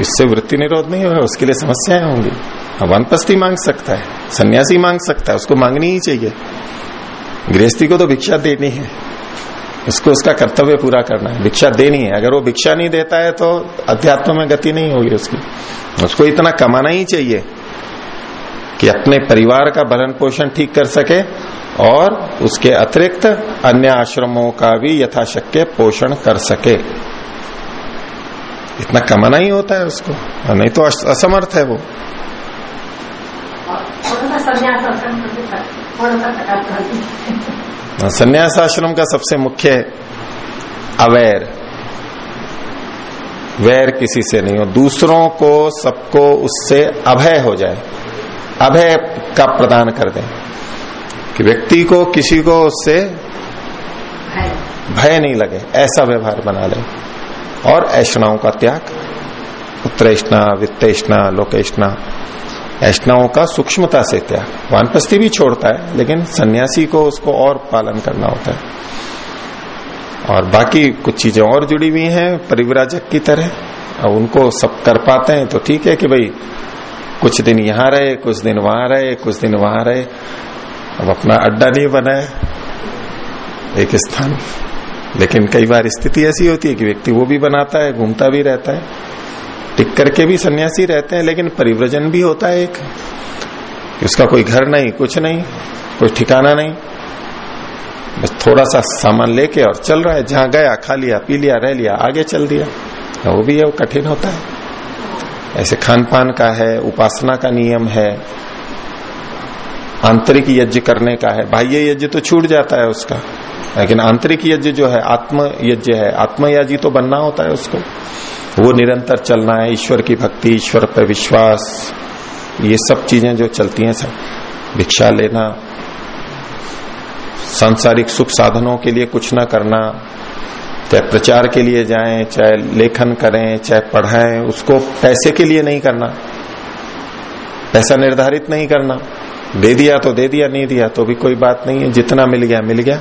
इससे वृत्ति निरोध नहीं होगा, उसके लिए समस्याएँ होंगी। वनपस्ती मांग सकता है, सन्यासी मांग सकता है, उसको मांगनी ही चाहिए। गृहस्थी को तो भिक्षा देनी है। उसको उसका कर्तव्य पूरा करना है। भिक्षा देनी है। अगर वो भिक्षा नहीं देता है तो अध्यात्म में गति नहीं होगी उसकी। उसको इतना कमाना ही चाहिए कि अपने परिवार का भरण पोषण ठीक कर सके और उसके अतिरिक्त अन्य आश्रमों का भी यथाशक्य पोषण कर सके। इतना कमाना ही होता है उसको। नहीं तो असमर्थ है वो। संन्यास हाँ, आश्रम का सबसे मुख्य अवैर। वैर किसी से नहीं हो दूसरों को सबको उससे अभय हो जाए। अभय का प्रदान कर दें। कि व्यक्ति को किसी को उससे भय नहीं लगे ऐसा व्यवहार बना ले। और ऐषणाओं का त्याग। उत्तरेष्णा वित्तेष्णा लोकेष्णा ऐष्णाओं का सूक्ष्मता से त्याग। वानप्रस्थी भी छोड़ता है, लेकिन सन्यासी को उसको और पालन करना होता है। और बाकी कुछ चीज़ें और जुड़ी हुई हैं, परिवराजक की तरह। अब उनको सब कर पाते हैं तो ठीक है कि भाई, कुछ दिन यहाँ रहे, कुछ दिन वहाँ रहे, कुछ दिन वहाँ रहे। अब अपना अड्डा नहीं बनाए एक स्थान। लेकिन कई बार स्थिति ऐसी होती है कि व्यक्ति वो भी बनाता है, घूमता भी रहता है। टिक करके भी सन्यासी रहते हैं, लेकिन परिव्रजन भी होता है एक। उसका कोई घर नहीं, कुछ नहीं, कोई ठिकाना नहीं। बस थोड़ा सा सामान लेके और चल रहा है, जहाँ गया, खा लिया, पी लिया, रह लिया, आगे चल दिया। वो भी है, वो कठिन होता है। ऐसे खान पान का है, उपासना का नियम है, आंतरिक यज्ञ करने का है। बाह्य यज्ञ तो छूट जाता है उसका, लेकिन आंतरिक यज्ञ जो है, आत्म यज्ञ है। आत्मयाजी तो बनना होता है उसको। वो निरंतर चलना है, ईश्वर की भक्ति, ईश्वर पर विश्वास। ये सब चीज़ें जो चलती हैं सब, भिक्षा लेना, सांसारिक सुख साधनों के लिए कुछ ना करना, चाहे प्रचार के लिए जाएँ, चाहे लेखन करें, चाहे पढ़ाएँ, उसको पैसे के लिए नहीं करना। पैसा निर्धारित नहीं करना। दे दिया तो दे दिया, नहीं दिया तो भी कोई बात नहीं है, जितना मिल गया मिल गया।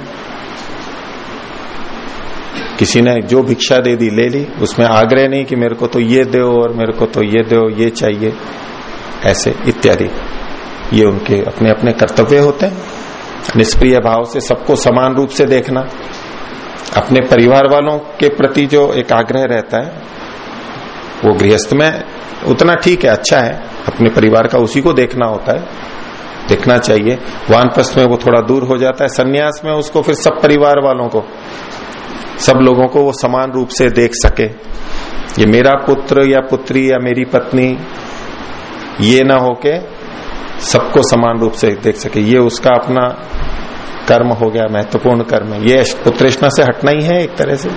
किसी ने जो भिक्षा दे दी, ले ली। उसमें आग्रह नहीं कि मेरे को तो ये दो और मेरे को तो ये दो, ये चाहिए। ऐसे इत्यादि। ये उनके अपने अपने कर्तव्य होते हैं। निष्प्रिय भाव से सबको समान रूप से देखना। अपने परिवार वालों के प्रति जो एक आग्रह रहता है, वो गृहस्थ में उतना ठीक है अच्छा है। अपने परिवार का उसी को देखना होता है। देखना चाहिए। वानप्रस्थ में वो थोड़ा दूर हो जाता है। सन्यास में उसको फिर सब परिवार वालों को। सब लोगों को वो समान रूप से देख सके। ये मेरा पुत्र या पुत्री या मेरी पत्नी, ये ना होके सबको समान रूप से देख सके। ये उसका अपना कर्म हो गया, महत्वपूर्ण कर्म है। ये पुत्रेष्णा से हटना ही है एक तरह से।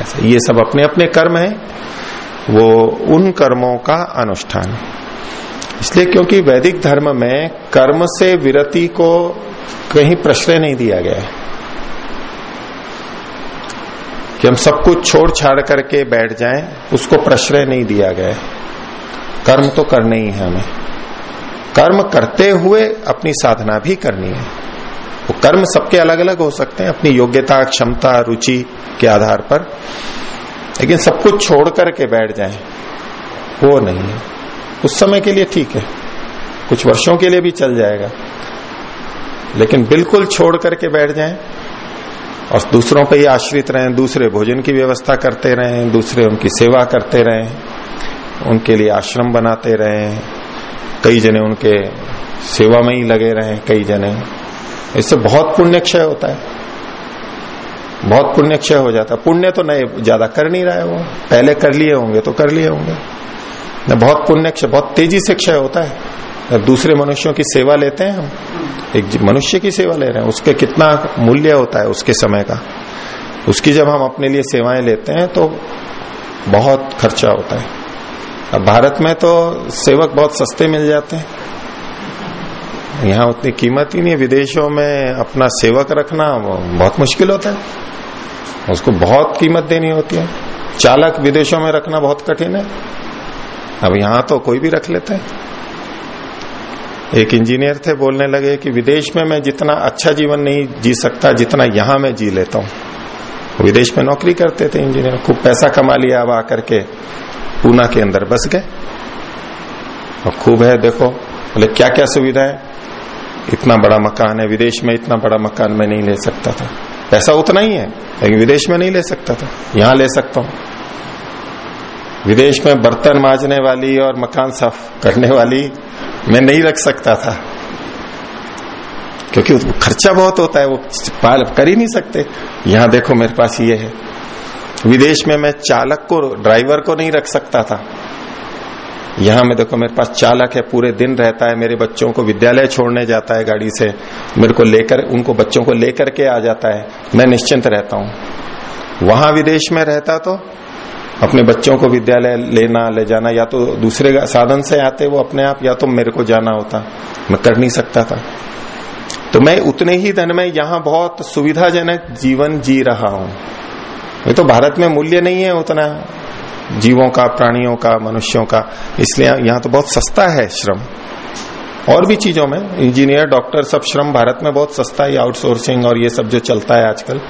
ऐसा, ये सब अपने अपने कर्म है। वो उन कर्मों का अनुष्ठान इसलिए क्योंकि वैदिक धर्म में कर्म से विरति को कहीं प्रश्रय नहीं दिया गया है। कि हम सब कुछ छोड़ छाड़ करके बैठ जाएँ, उसको प्रश्रय नहीं दिया गया कर्म तो करने ही है हमें। कर्म करते हुए अपनी साधना भी करनी है। वो कर्म सबके अलग अलग हो सकते हैं, अपनी योग्यता, क्षमता, रुचि के आधार पर। लेकिन सब कुछ छोड़ करके बैठ जाए, वो नहीं है। उस समय के लिए ठीक है। कुछ वर्षों के लिए भी चल जाएगा। लेकिन बिल्कुल छोड़ करके बैठ जाए और दूसरों पर ही आश्रित रहें, दूसरे भोजन की व्यवस्था करते रहें, दूसरे उनकी सेवा करते रहें, उनके लिए आश्रम बनाते रहें, कई जने उनके सेवा में ही लगे रहें, कई जने। इससे बहुत पुण्य क्षय होता है। बहुत पुण्य क्षय हो जाता है। पुण्य तो नहीं ज़्यादा कर नहीं रहा है वो पहले कर लिए होंगे तो कर लिए होंगे। बहुत पुण्य क्षय, बहुत तेज़ी से क्षय होता है। जब दूसरे मनुष्यों की सेवा लेते हैं हम। एक मनुष्य की सेवा ले रहे हैं। उसके कितना मूल्य होता है उसके समय का? उसकी जब हम अपने लिए सेवाएँ लेते हैं तो बहुत खर्चा होता है। अब भारत में तो सेवक बहुत सस्ते मिल जाते हैं। यहाँ उतनी कीमत ही नहीं है विदेशों में अपना सेवक रखना बहुत मुश्किल होता है। उसको बहुत कीमत देनी होती है। चालक विदेशों में रखना बहुत कठिन है। अब यहाँ तो कोई भी रख लेते हैं। एक इंजीनियर थे, बोलने लगे कि विदेश में मैं जितना अच्छा जीवन नहीं जी सकता, जितना यहाँ मैं जी लेता हूँ। विदेश में नौकरी करते थे इंजीनियर, खूब पैसा कमा लिया, अब आकर के पूना के अंदर बस गए। और खूब है, देखो, बोले क्या क्या सुविधा है? इतना बड़ा मकान है, विदेश में इतना बड़ा मकान मैं नहीं ले सकता था। पैसा उतना ही है, लेकिन विदेश में नहीं ले सकता था। यहाँ ले सकता हूँ। विदेश में बर्तन मांजने वाली और मकान साफ़ करने वाली मैं नहीं रख सकता था। क्योंकि खर्चा बहुत होता है, वो पाल कर ही नहीं सकते। यहाँ देखो मेरे पास ये है। विदेश में मैं चालक को, ड्राइवर को नहीं रख सकता था। यहाँ में देखो मेरे पास चालक है, पूरे दिन रहता है, मेरे बच्चों को विद्यालय छोड़ने जाता है गाड़ी से। मेरे को लेकर, उनको बच्चों को लेकर के आ जाता है। मैं निश्चिंत रहता हूँ। वहाँ विदेश में रहता तो अपने बच्चों को विद्यालय लेना, ले जाना, या तो दूसरे साधन से आते वो अपने आप, या तो मेरे को जाना होता। मैं कर नहीं सकता था। तो मैं उतने ही धन में यहाँ बहुत सुविधाजनक जीवन जी रहा हूँ। ये तो भारत में मूल्य नहीं है उतना। जीवों का, प्राणियों का, मनुष्यों का। इसलिए यहाँ तो बहुत सस्ता है श्रम। और भी चीज़ों में, इंजीनियर, डॉक्टर, सब श्रम भारत में बहुत सस्ता है आउटसोर्सिंग और ये सब जो चलता है आजकल।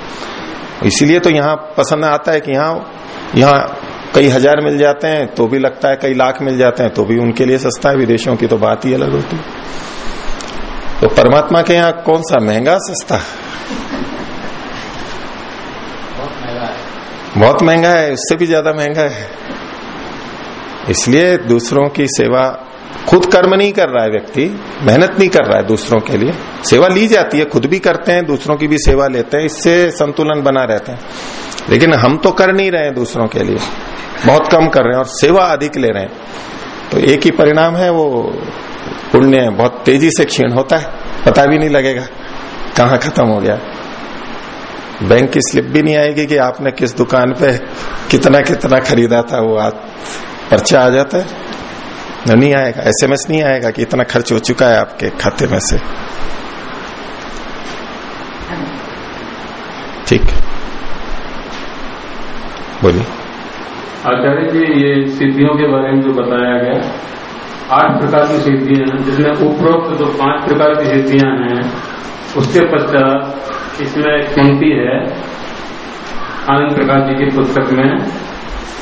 इसीलिए तो यहाँ पसंद आता है कि यहाँ यहाँ कई हज़ार मिल जाते हैं तो भी लगता है कई लाख मिल जाते हैं तो भी उनके लिए सस्ता है विदेशों की तो बात ही अलग होती है। तो परमात्मा के यहाँ कौन सा महँगा सस्ता? बहुत महँगा है। उससे भी ज़्यादा महँगा है। इसलिए दूसरों की सेवा खुद कर्म नहीं कर रहा है व्यक्ति, मेहनत नहीं कर रहा है दूसरों के लिए। सेवा ली जाती है, खुद भी करते हैं, दूसरों की भी सेवा लेते हैं, इससे संतुलन बना रहते हैं। लेकिन हम तो कर नहीं रहे हैं दूसरों के लिए। बहुत कम कर रहे हैं और सेवा अधिक ले रहे हैं। तो एक ही परिणाम है, वो पुण्य बहुत तेज़ी से क्षीण होता है। पता भी नहीं लगेगा, कहाँ खत्म हो गया। बैंक की स्लिप भी नहीं आएगी कि आपने किस दुकान पे कितना कितना खरीदा था, वो आज पर्चा आ जाता है। नहीं आएगा। एसएमएस नहीं आएगा कि इतना खर्च हो चुका है आपके खाते में से। ठीक। बोलिए। आचार्य जी, ये सिद्धियों के बारे में जो बताया गया, आठ प्रकार की सिद्धियाँ हैं, जिसमें उपरोक्त जो पाँच प्रकार की सिद्धियाँ हैं, उसके पश्चात इसमें एक पंक्ति है, आनंद प्रकाश जी की पुस्तक में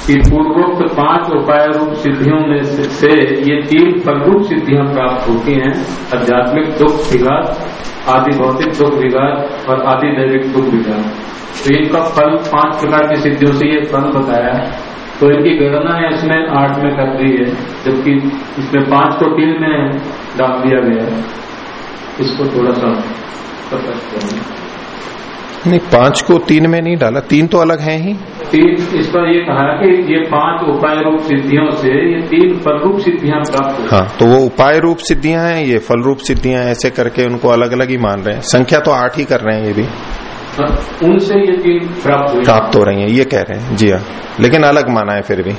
कि पूर्वोक्त पाँच उपाय रूप सिद्धियों में से ये तीन फलरूप सिद्धियाँ प्राप्त होती हैं, आध्यात्मिक दुख विघात, आदि भौतिक दुख विघात और आदि दैविक दुख विघात। तो इनका फल पाँच प्रकार की सिद्धियों से ये फल बताया तो इनकी गणना है इसमें आठ में कर रही है, जबकि इसमें पाँच को तीन में डाल दिया गया इसको थोड़ा सा नहीं पाँच को तीन में नहीं डाला तीन तो अलग है ही। तीन इस पर ये कहा कि ये पाँच उपाय रूप सिद्धियों से ये तीन फल रूप सिद्धियाँ प्राप्त हाँ तो वो उपाय रूप सिद्धियाँ हैं ये फल रूप सिद्धियाँ ऐसे करके उनको अलग अलग ही मान रहे हैं। संख्या तो आठ ही कर रहे हैं ये भी। हाँ, उनसे ये तीन प्राप्त प्राप्त हो रही है ये कह रहे हैं जी हाँ। लेकिन अलग माना है फिर भी।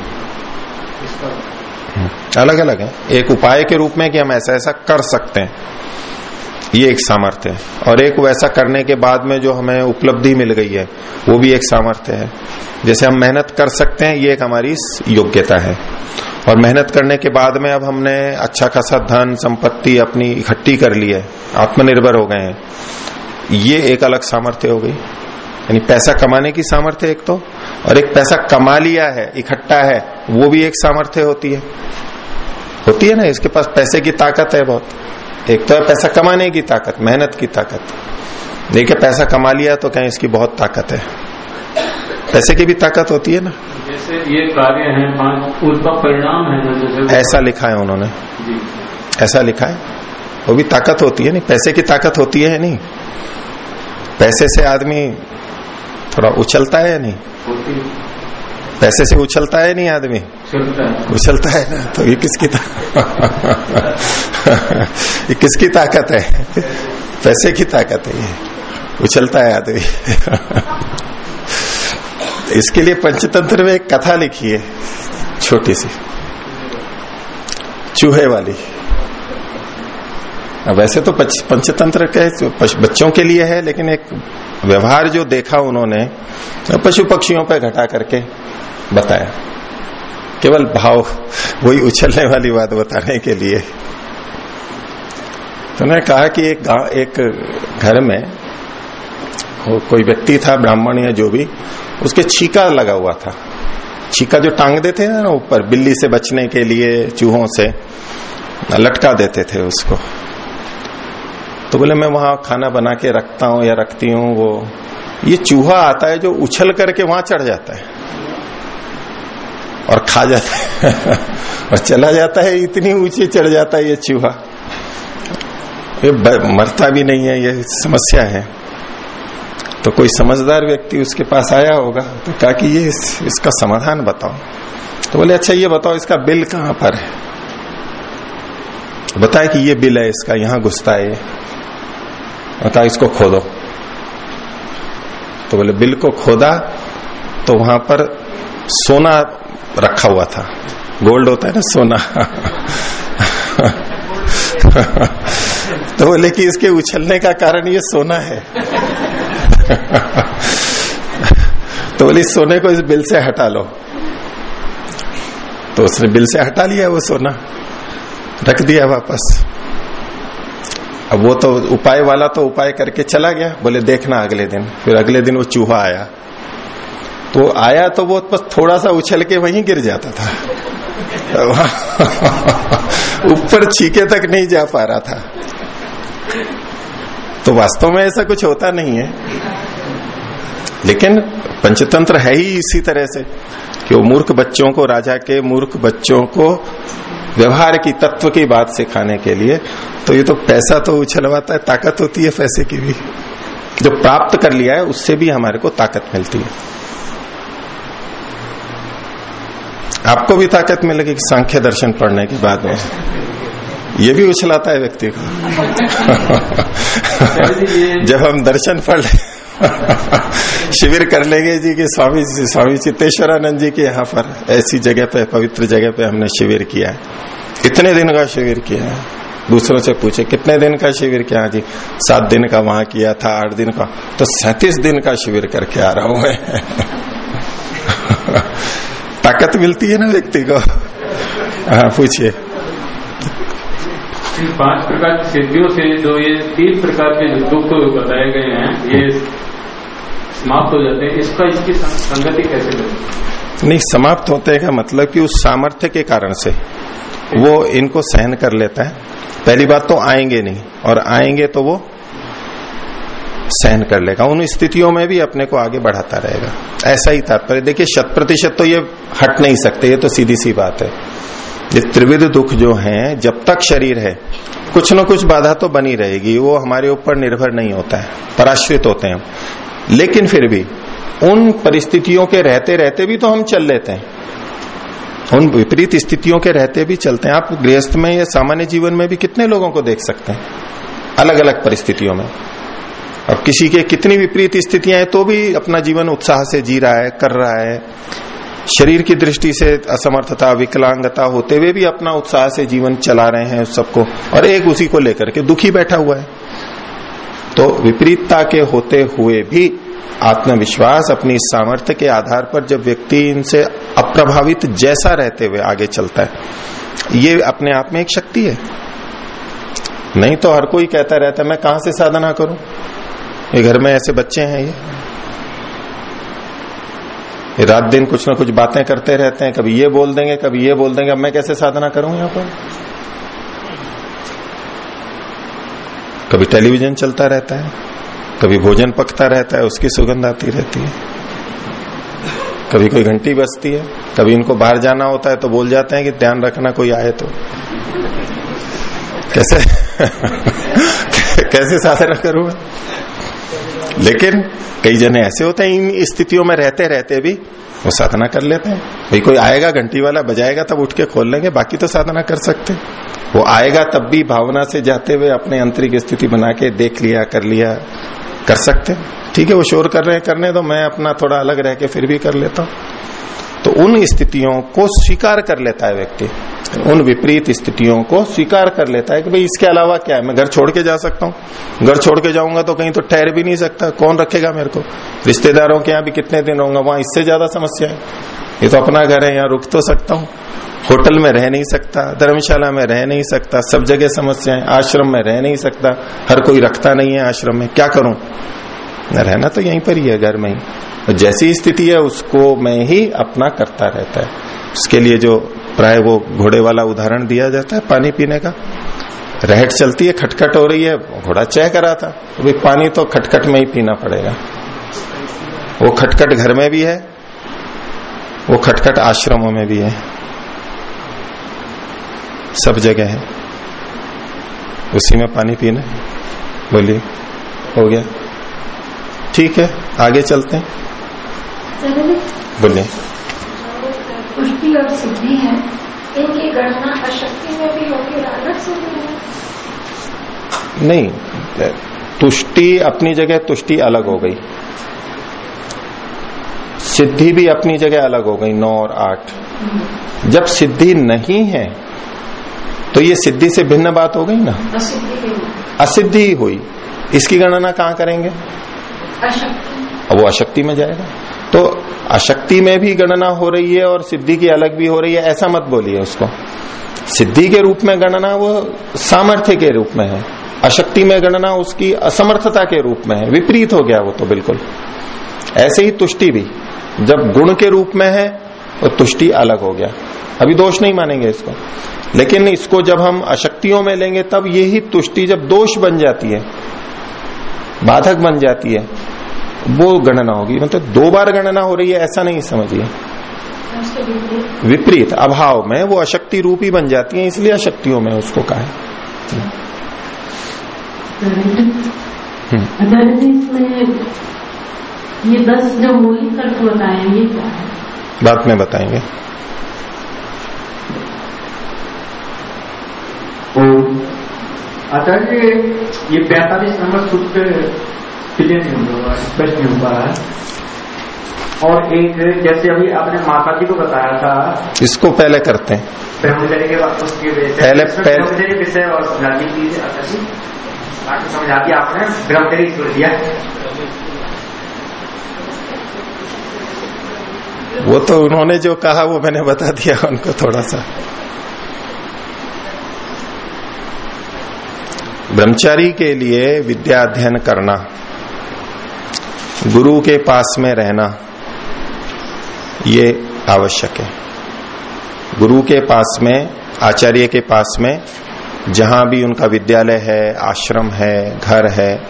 अलग अलग है। एक उपाय के रूप में कि हम ऐसा ऐसा कर सकते हैं। ये एक सामर्थ्य है। और एक वैसा करने के बाद में जो हमें उपलब्धि मिल गई है, वो भी एक सामर्थ्य है। जैसे हम मेहनत कर सकते हैं, ये एक हमारी योग्यता है। और मेहनत करने के बाद में अब हमने अच्छा खासा धन, संपत्ति अपनी इकट्ठी कर ली है, आत्मनिर्भर हो गए हैं। ये एक अलग सामर्थ्य हो गई। यानी पैसा कमाने की सामर्थ्य एक तो और एक पैसा कमा लिया है, इकट्ठा है, वो भी एक सामर्थ्य होती है। होती है ना, इसके पास पैसे की ताकत है बहुत। एक तो है पैसा कमाने की ताकत मेहनत की ताकत। देखिए पैसा कमा लिया तो कहें इसकी बहुत ताकत है। पैसे की भी ताकत होती है ना। जैसे ये कार्य है उसका परिणाम है ना जैसे ऐसा लिखा है उन्होंने। ऐसा लिखा है। वो भी ताकत होती है नहीं। पैसे की ताकत होती है नहीं। पैसे से आदमी थोड़ा उछलता है नहीं। पैसे से उछलता है नहीं आदमी? उछलता है। ना तो ये किसकी ये किसकी ताकत है? पैसे की ताकत है ये। उछलता है आदमी। इसके लिए पंचतंत्र में एक कथा लिखी है छोटी सी। चूहे वाली। अब वैसे तो पंचतंत्र के बच्चों के लिए है लेकिन एक व्यवहार जो देखा उन्होंने पशु पक्षियों पे घटा करके। बताया। केवल भाव, वही उछलने वाली बात बताने के लिए। तो उन्होंने कहा कि एक गाँव, एक घर में कोई व्यक्ति था, ब्राह्मण या जो भी, उसके छीका लगा हुआ था। छीका जो टांग देते हैं ना ऊपर, बिल्ली से बचने के लिए, चूहों से, लटका देते थे उसको। तो बोले, मैं वहाँ खाना बना के रखता हूँ या रखती हूँ वो। ये चूहा आता है जो उछल करके वहाँ चढ़ जाता है। और खा जाता है। और चला जाता है इतनी ऊँची चढ़ जाता है ये चूहा। ये मरता भी नहीं है ये समस्या है। तो कोई समझदार व्यक्ति उसके पास आया होगा तो कहा कि ये इस, इसका समाधान बताओ। तो बोले अच्छा ये बताओ इसका बिल कहाँ पर है? बताया कि ये बिल है इसका यहाँ घुसता है बता इसको खोदो। तो बोले बिल को खोदा तो वहाँ पर सोना रखा हुआ था। गोल्ड होता है ना सोना। तो बोले कि इसके उछलने का कारण ये सोना है। तो बोले सोने को इस बिल से हटा लो। तो उसने बिल से हटा लिया वो सोना। रख दिया वापस। अब वो तो उपाय वाला तो उपाय करके चला गया। बोले, देखना अगले दिन। फिर अगले दिन वो चूहा आया। तो आया तो वो बस थोड़ा सा उछल के वहीं गिर जाता था। ऊपर छीके तक नहीं जा पा रहा था। तो वास्तव में ऐसा कुछ होता नहीं है। लेकिन पंचतंत्र है ही इसी तरह से कि वो मूर्ख बच्चों को, राजा के मूर्ख बच्चों को व्यवहार की, तत्व की बात सिखाने के लिए तो ये तो पैसा तो उछलवाता है, ताकत होती है पैसे की भी। जो प्राप्त कर लिया है, उससे भी हमारे को ताकत मिलती है। आपको भी ताकत मिलेगी सांख्य दर्शन पढ़ने के बाद में। ये भी उछलाता है व्यक्ति को। जब हम दर्शन पढ़ ले शिविर कर लेंगे जी कि स्वामी स्वामी चित्तेश्वरानंद जी के यहाँ पर ऐसी जगह पे पवित्र जगह पे हमने शिविर किया है। कितने दिन का शिविर किया है। दूसरों से पूछे कितने दिन का शिविर किया? जी सात दिन का वहाँ किया था आठ दिन का। तो सैतीस दिन का शिविर करके आ रहा हूँ मैं। ताकत मिलती है ना व्यक्ति को? हाँ पूछिए। इन पाँच प्रकार की सिद्धियों से जो ये तीन प्रकार के दुख बताए गए हैं ये समाप्त हो जाते हैं। इसका इसकी संगति कैसे बने नहीं समाप्त होते का मतलब कि उस सामर्थ्य के कारण से वो इनको सहन कर लेता है। पहली बात तो आएँगे नहीं और आएँगे तो वो सहन कर लेगा। उन स्थितियों में भी अपने को आगे बढ़ाता रहेगा। ऐसा ही तात्पर्य। देखिए, शत प्रतिशत तो ये हट नहीं सकते, ये तो सीधी सी बात है। ये त्रिविध दुख जो हैं, जब तक शरीर है, कुछ न कुछ बाधा तो बनी रहेगी। वो हमारे ऊपर निर्भर नहीं होता है, पराश्रित होते हैं लेकिन फिर भी, उन परिस्थितियों के रहते रहते भी तो हम चल लेते हैं। उन विपरीत स्थितियों के रहते भी चलते हैं। आप गृहस्थ में या सामान्य जीवन में भी कितने लोगों को देख सकते हैं? अलग अलग परिस्थितियों में। अब किसी के कितनी विपरीत स्थितियाँ हैं तो भी अपना जीवन उत्साह से जी रहा है, कर रहा है। शरीर की दृष्टि से असमर्थता, विकलांगता होते हुए भी अपना उत्साह से जीवन चला रहे हैं उस सबको। और एक उसी को लेकर के दुखी बैठा हुआ है। तो विपरीतता के होते हुए भी आत्मविश्वास अपनी सामर्थ्य के आधार पर जब व्यक्ति इनसे अप्रभावित जैसा रहते हुए आगे चलता है, ये अपने आप में एक शक्ति है। नहीं तो हर कोई कहता रहता है, मैं कहाँ से साधना करूँ? ये घर में ऐसे बच्चे हैं ये। ये रात दिन कुछ ना कुछ बातें करते रहते हैं, कभी ये बोल देंगे, कभी ये बोल देंगे। अब मैं कैसे साधना करूँ यहाँ पर? कभी टेलीविज़न चलता रहता है, कभी भोजन पकता रहता है, उसकी सुगंध आती रहती है। कभी कोई घंटी बजती है, कभी इनको बाहर जाना होता है तो बोल जाते हैं कि ध्यान रखना कोई आए तो। कैसे? कैसे साधना करूँ लेकिन कई जने ऐसे होते हैं, इन स्थितियों में रहते रहते भी वो साधना कर लेते हैं। भाई, कोई आएगा, घंटी वाला बजाएगा, तब उठ के खोल लेंगे, बाकी तो साधना कर सकते वो आएगा, तब भी भावना से जाते हुए अपने आंतरिक स्थिति बना के देख लिया, कर लिया, कर सकते ठीक है, वो शोर कर रहे हैं, करने तो मैं अपना थोड़ा अलग रह के फिर भी कर लेता हूँ। तो उन स्थितियों को स्वीकार कर लेता है व्यक्ति। उन विपरीत स्थितियों को स्वीकार कर लेता है कि भाई इसके अलावा क्या है? मैं घर छोड़ के जा सकता हूँ। घर छोड़ के जाऊँगा तो कहीं तो ठहर भी नहीं सकता। कौन रखेगा मेरे को? रिश्तेदारों के यहाँ भी कितने दिन रहूँगा वहाँ इससे ज़्यादा समस्या है। ये तो अपना घर है, यहाँ रुक तो सकता हूँ। होटल में रह नहीं सकता, धर्मशाला में रह नहीं सकता, सब जगह समस्या है आश्रम में रह नहीं सकता, हर कोई रखता नहीं है आश्रम में। क्या करूँ? रहना तो यहीं पर ही है, घर में ही। जैसी स्थिति है, उसको मैं ही अपना करता रहता है। उसके लिए जो प्राय वो घोड़े वाला उदाहरण दिया जाता है पानी पीने का। रहट चलती है, खटखट हो रही है, घोड़ा चह करा था तो पानी तो खटखट में ही पीना पड़ेगा। वो खटखट घर में भी है, वो खटखट आश्रमों में भी है। सब जगह है। उसी में पानी पीना बोलिए, हो गया। ठीक है, आगे चलते हैं। बोलिए। पुष्टि और सिद्धि है। इनकी गणना अशक्ति में भी होगी से भी है नहीं तुष्टि अपनी जगह तुष्टि अलग हो गई। सिद्धि भी अपनी जगह अलग हो गई नौ और आठ। जब सिद्धि नहीं है तो ये सिद्धि से भिन्न बात हो गई ना? असिद्धि हुई। इसकी गणना कहाँ करेंगे? अशक्ति। अब वो अशक्ति में जाएगा। तो अशक्ति में भी गणना हो रही है और सिद्धि की अलग भी हो रही है, ऐसा मत बोलिए उसको। सिद्धि के रूप में गणना वो सामर्थ्य के रूप में है। अशक्ति में गणना उसकी असमर्थता के रूप में है। विपरीत हो गया वो तो बिल्कुल। ऐसे ही तुष्टि भी। जब गुण के रूप में है तो तुष्टि अलग हो गया। अभी दोष नहीं मानेंगे इसको। लेकिन इसको जब हम अशक्तियों में लेंगे, तब यही तुष्टि जब दोष बन जाती है, बाधक बन जाती है वो गणना होगी। मतलब दो बार गणना हो रही है ऐसा नहीं समझिए। विपरीत अभाव में वो अशक्ति रूप ही बन जाती है इसलिए अशक्तियों में उसको कहा है। ये दस जो मौलिक तत्व बताए हैं ये क्या है? बाद में बताएँगे। आचार्य ये पैंतालीस नंबर सूत्र क्लियर नहीं हो रहा है स्पष्ट नहीं हो। पा रहा है और एक जैसे अभी आपने माता जी को बताया था इसको पहले करते हैं। ब्रह्मचर्य के बाद उसके पहले- पहले- ब्रह्मचर्य विषय और समझाती की समझा दिया आपने ब्रह्मचर्य छोड़ दिया। वो तो उन्होंने जो कहा वो मैंने बता दिया उनको थोड़ा सा। ब्रह्मचारी के लिए विद्या अध्ययन करना। गुरु के पास में रहना ये आवश्यक है। गुरु के पास में, आचार्य के पास में, जहाँ भी उनका विद्यालय है, आश्रम है, घर है,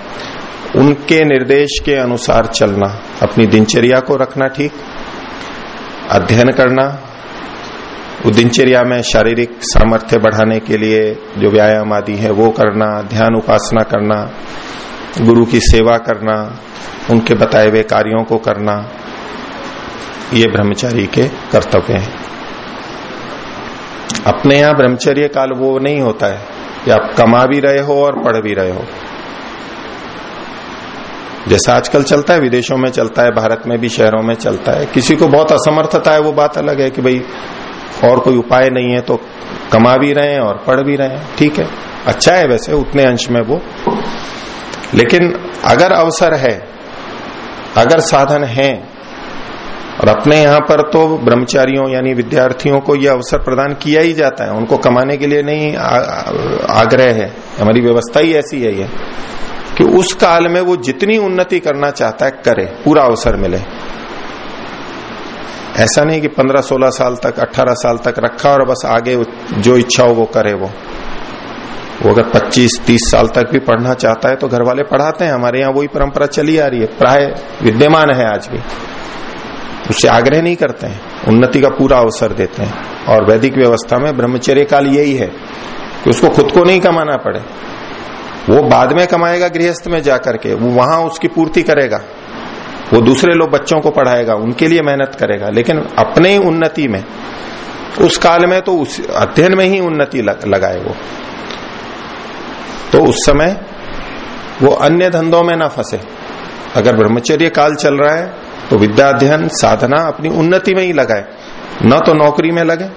उनके निर्देश के अनुसार चलना, अपनी दिनचर्या को रखना ठीक, अध्ययन करना दिनचर्या में शारीरिक सामर्थ्य बढ़ाने के लिए जो व्यायाम आदि है वो करना, ध्यान उपासना करना गुरु की सेवा करना, उनके बताए हुए कार्यों को करना, ये ब्रह्मचारी के कर्तव्य हैं। अपने यहाँ ब्रह्मचर्य काल वो नहीं होता है कि आप कमा भी रहे हो और पढ़ भी रहे हो। जैसा आजकल चलता है, विदेशों में चलता है, भारत में भी, शहरों में चलता है, किसी को बहुत असमर्थता है, वो बात अलग है कि भाई, और कोई उपाय नहीं है तो कमा भी रहे हैं और पढ़ भी रहे हैं। ठीक है अच्छा है वैसे, उतने अंश में वो लेकिन अगर अवसर है, अगर साधन है, और अपने यहाँ पर तो ब्रह्मचारियों यानी विद्यार्थियों को यह अवसर प्रदान किया ही जाता है, उनको कमाने के लिए नहीं आग्रह है। हमारी व्यवस्था ही ऐसी है ये, कि उस काल में वो जितनी उन्नति करना चाहता है, करे, पूरा अवसर मिले। ऐसा नहीं कि 15-16 साल तक 18 साल तक रखा और बस आगे जो इच्छा हो वो करे वो। वो अगर 25-30 साल तक भी पढ़ना चाहता है तो घर वाले पढ़ाते हैं। हमारे यहाँ वही परंपरा चली आ रही है। प्राय विद्यमान है आज भी। उससे आग्रह नहीं करते हैं। उन्नति का पूरा अवसर देते हैं। और वैदिक व्यवस्था में ब्रह्मचर्य काल यही है कि उसको खुद को नहीं कमाना पड़े। वो बाद में कमाएगा, गृहस्थ में जाकर के। वो वहाँ उसकी पूर्ति करेगा। वो दूसरे लोग बच्चों को पढ़ाएगा, उनके लिए मेहनत करेगा। लेकिन अपने उन्नति में, उस काल में तो उस अध्ययन में ही उन्नति लगाए वो। तो उस समय वो अन्य धंधों में ना फंसे। अगर ब्रह्मचर्य काल चल रहा है तो विद्या अध्ययन, साधना अपनी उन्नति में ही लगाए। न तो नौकरी में लगे,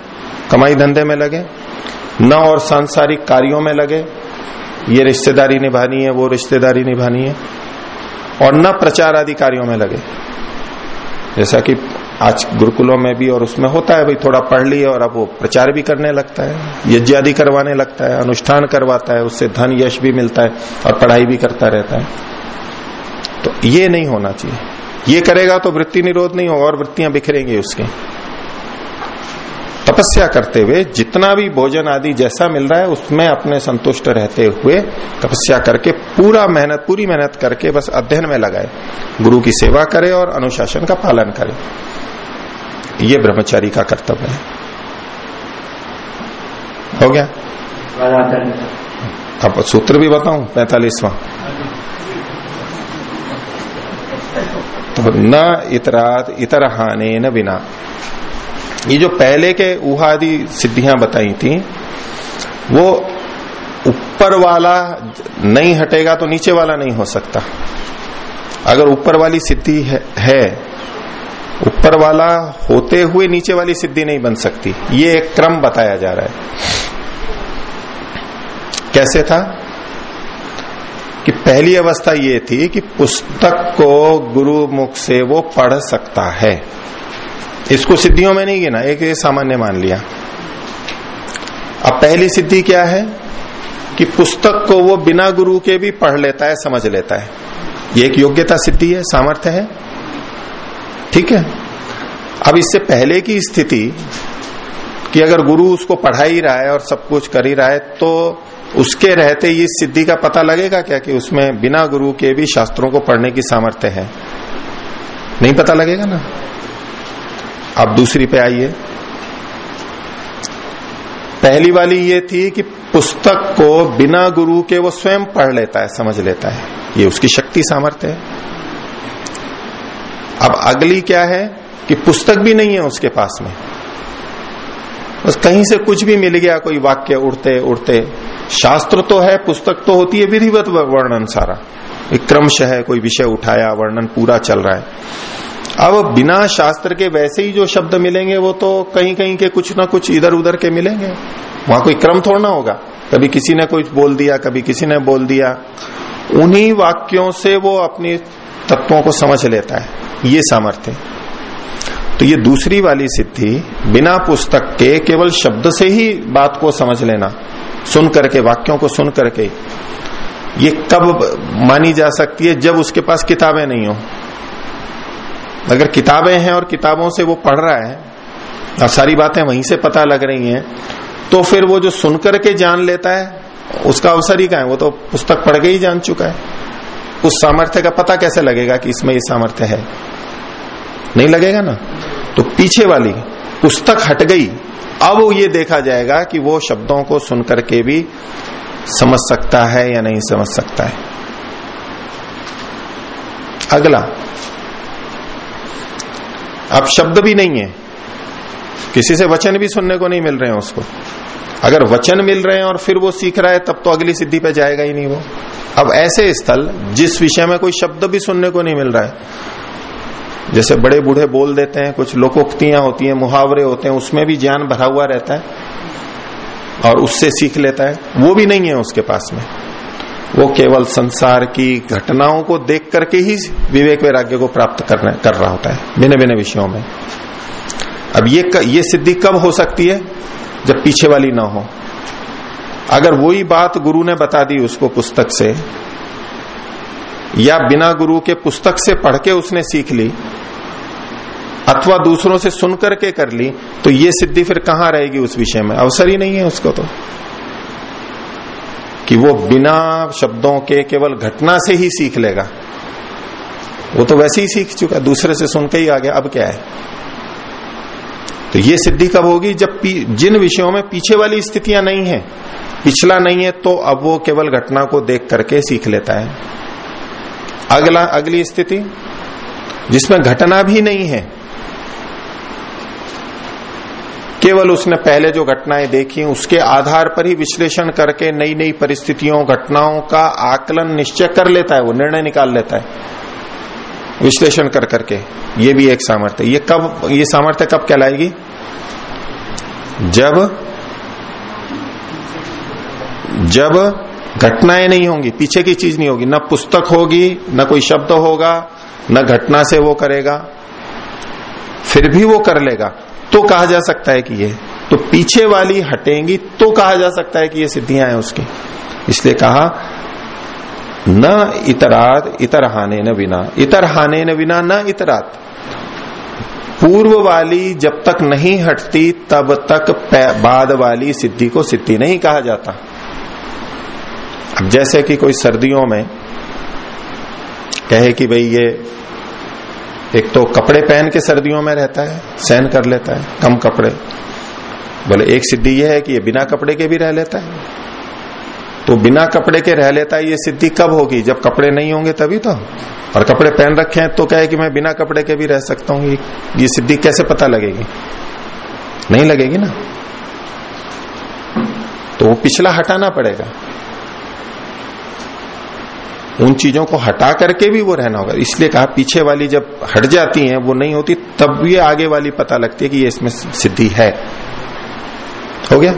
कमाई धंधे में लगे, न और सांसारिक कार्यों में लगे। ये रिश्तेदारी निभानी है, वो रिश्तेदारी निभानी है, और न प्रचार आदि कार्यों में लगे। जैसा कि आज गुरुकुलों में भी और उसमें होता है, भाई थोड़ा पढ़ लिया और अब वो प्रचार भी करने लगता है यज्ञ आदि करवाने लगता है, अनुष्ठान करवाता है, उससे धन यश भी मिलता है और पढ़ाई भी करता रहता है। तो ये नहीं होना चाहिए। ये करेगा तो वृत्ति निरोध नहीं होगा और वृत्तियाँ बिखरेंगी उसकी। तपस्या करते हुए जितना भी भोजन आदि जैसा मिल रहा है, उसमें अपने संतुष्ट रहते हुए तपस्या करके पूरा मेहनत, पूरी मेहनत करके बस अध्ययन में लगाए। गुरु की सेवा करे और अनुशासन का पालन करे। ये ब्रह्मचारी का कर्तव्य है। हो गया? अब सूत्र भी बताऊँ? पैतालीसवा। तो न इतरात इतर हाने न बिना ये जो पहले के उहादि सिद्धियाँ बताई थी वो ऊपर वाला नहीं हटेगा तो नीचे वाला नहीं हो सकता। अगर ऊपर वाली सिद्धि है, है ऊपर वाला होते हुए नीचे वाली सिद्धि नहीं बन सकती। ये एक क्रम बताया जा रहा है। कैसे था? कि पहली अवस्था ये थी कि पुस्तक को गुरु मुख से वो पढ़ सकता है। इसको सिद्धियों में नहीं गिना, एक सामान्य मान लिया। अब पहली सिद्धि क्या है? कि पुस्तक को वो बिना गुरु के भी पढ़ लेता है, समझ लेता है। ये एक योग्यता सिद्धि है, सामर्थ्य है। ठीक है? अब इससे पहले की स्थिति कि अगर गुरु उसको पढ़ा ही रहा है और सब कुछ कर ही रहा है तो उसके रहते इस सिद्धि का पता लगेगा क्या कि उसमें बिना गुरु के भी शास्त्रों को पढ़ने की सामर्थ्य है? नहीं पता लगेगा ना? अब दूसरी पे आइए। पहली वाली ये थी कि पुस्तक को बिना गुरु के वो स्वयं पढ़ लेता है, समझ लेता है। ये उसकी शक्ति सामर्थ्य है। अब अगली क्या है कि पुस्तक भी नहीं है उसके पास में। बस कहीं से कुछ भी मिल गया, कोई वाक्य उड़ते उड़ते। शास्त्र तो है, पुस्तक तो होती है, विधिवत वर्णन सारा। एक क्रमश है, कोई विषय उठाया, वर्णन पूरा चल रहा है। अब बिना शास्त्र के वैसे ही जो शब्द मिलेंगे, वो तो कहीं कहीं के कुछ ना कुछ इधर उधर के मिलेंगे। वहाँ कोई क्रम थोड़ा होगा। कभी किसी ने कुछ बोल दिया, कभी किसी ने बोल दिया। उन्हीं वाक्यों से वो अपने तत्वों को समझ लेता है। ये सामर्थ्य तो ये दूसरी वाली सिद्धि, बिना पुस्तक के केवल शब्द से ही बात को समझ लेना, सुन करके, वाक्यों को सुन करके, ये कब मानी जा सकती है जब उसके पास किताबें नहीं हो? अगर किताबें हैं और किताबों से वो पढ़ रहा है, और सारी बातें वहीं से पता लग रही हैं तो फिर वो जो सुनकर के जान लेता है, उसका अवसर ही का है? वो तो पुस्तक पढ़ के ही जान चुका है। उस सामर्थ्य का पता कैसे लगेगा कि इसमें ये सामर्थ्य है? नहीं लगेगा ना? तो पीछे वाली पुस्तक हट गई। अब ये देखा जाएगा कि वो शब्दों को सुनकर के भी समझ सकता है या नहीं समझ सकता है। अगला। अब शब्द भी नहीं है। किसी से वचन भी सुनने को नहीं मिल रहे हैं उसको। अगर वचन मिल रहे हैं और फिर वो सीख रहा है, तब तो अगली सिद्धि पे जाएगा ही नहीं वो। अब ऐसे स्थल, जिस विषय में कोई शब्द भी सुनने को नहीं मिल रहा है, जैसे बड़े बूढ़े बोल देते हैं, कुछ लोकोक्तियाँ होती हैं, मुहावरे होते हैं, उसमें भी ज्ञान भरा हुआ रहता है और उससे सीख लेता है, वो भी नहीं है उसके पास में। वो केवल संसार की घटनाओं को देख करके ही विवेक वैराग्य को प्राप्त करने कर रहा होता है भिन्न भिन्न विषयों में। अब ये ये सिद्धि कब हो सकती है? जब पीछे वाली ना हो। अगर वही बात गुरु ने बता दी उसको पुस्तक से, या बिना गुरु के पुस्तक से पढ़ के उसने सीख ली, अथवा दूसरों से सुन करके कर ली तो ये सिद्धि फिर कहाँ रहेगी उस विषय में? अवसर ही नहीं है उसको तो। कि वो बिना शब्दों के केवल घटना से ही सीख लेगा। वो तो वैसे ही सीख चुका दूसरे से सुन के ही आ गया अब क्या है? तो ये सिद्धि कब होगी? जब जिन विषयों में पीछे वाली स्थितियाँ नहीं है, पिछला नहीं है तो अब वो केवल घटना को देख करके सीख लेता है। अगला, अगली स्थिति, जिसमें घटना भी नहीं है, केवल उसने पहले जो घटनाएँ देखी, उसके आधार पर ही विश्लेषण करके नई नई परिस्थितियों, घटनाओं का आकलन निश्चय कर लेता है, वो निर्णय निकाल लेता है। विश्लेषण कर करके। ये भी एक सामर्थ्य। ये कब, ये सामर्थ्य कब कहलाएगी? जब जब घटनाएँ नहीं होंगी, पीछे की चीज़ नहीं होगी। न पुस्तक होगी, न कोई शब्द होगा, न घटना से वो करेगा, फिर भी वो कर लेगा। तो कहा जा सकता है कि ये तो पीछे वाली हटेंगी तो कहा जा सकता है कि ये सिद्धियाँ हैं उसकी। इसलिए कहा न इतरात इतर हाने न बिना इतर हाने न बिना न इतरात पूर्व वाली जब तक नहीं हटती, तब तक बाद वाली सिद्धि को सिद्धि नहीं कहा जाता। अब जैसे कि कोई सर्दियों में कहे कि भाई ये, एक तो कपड़े पहन के सर्दियों में रहता है, सहन कर लेता है, कम कपड़े। बोले, एक सिद्धि यह है कि ये बिना कपड़े के भी रह लेता है। तो बिना कपड़े के रह लेता है ये सिद्धि कब होगी? जब कपड़े नहीं होंगे तभी तो। और कपड़े पहन रखे हैं तो कहे कि मैं बिना कपड़े के भी रह सकता हूँ? ये सिद्धि कैसे पता लगेगी? नहीं लगेगी ना? तो वो पिछला हटाना पड़ेगा। उन चीज़ों को हटा करके भी वो रहना होगा। इसलिए कहा, पीछे वाली जब हट जाती हैं, वो नहीं होती, तब ये आगे वाली पता लगती है कि ये इसमें सिद्धि है। हो गया?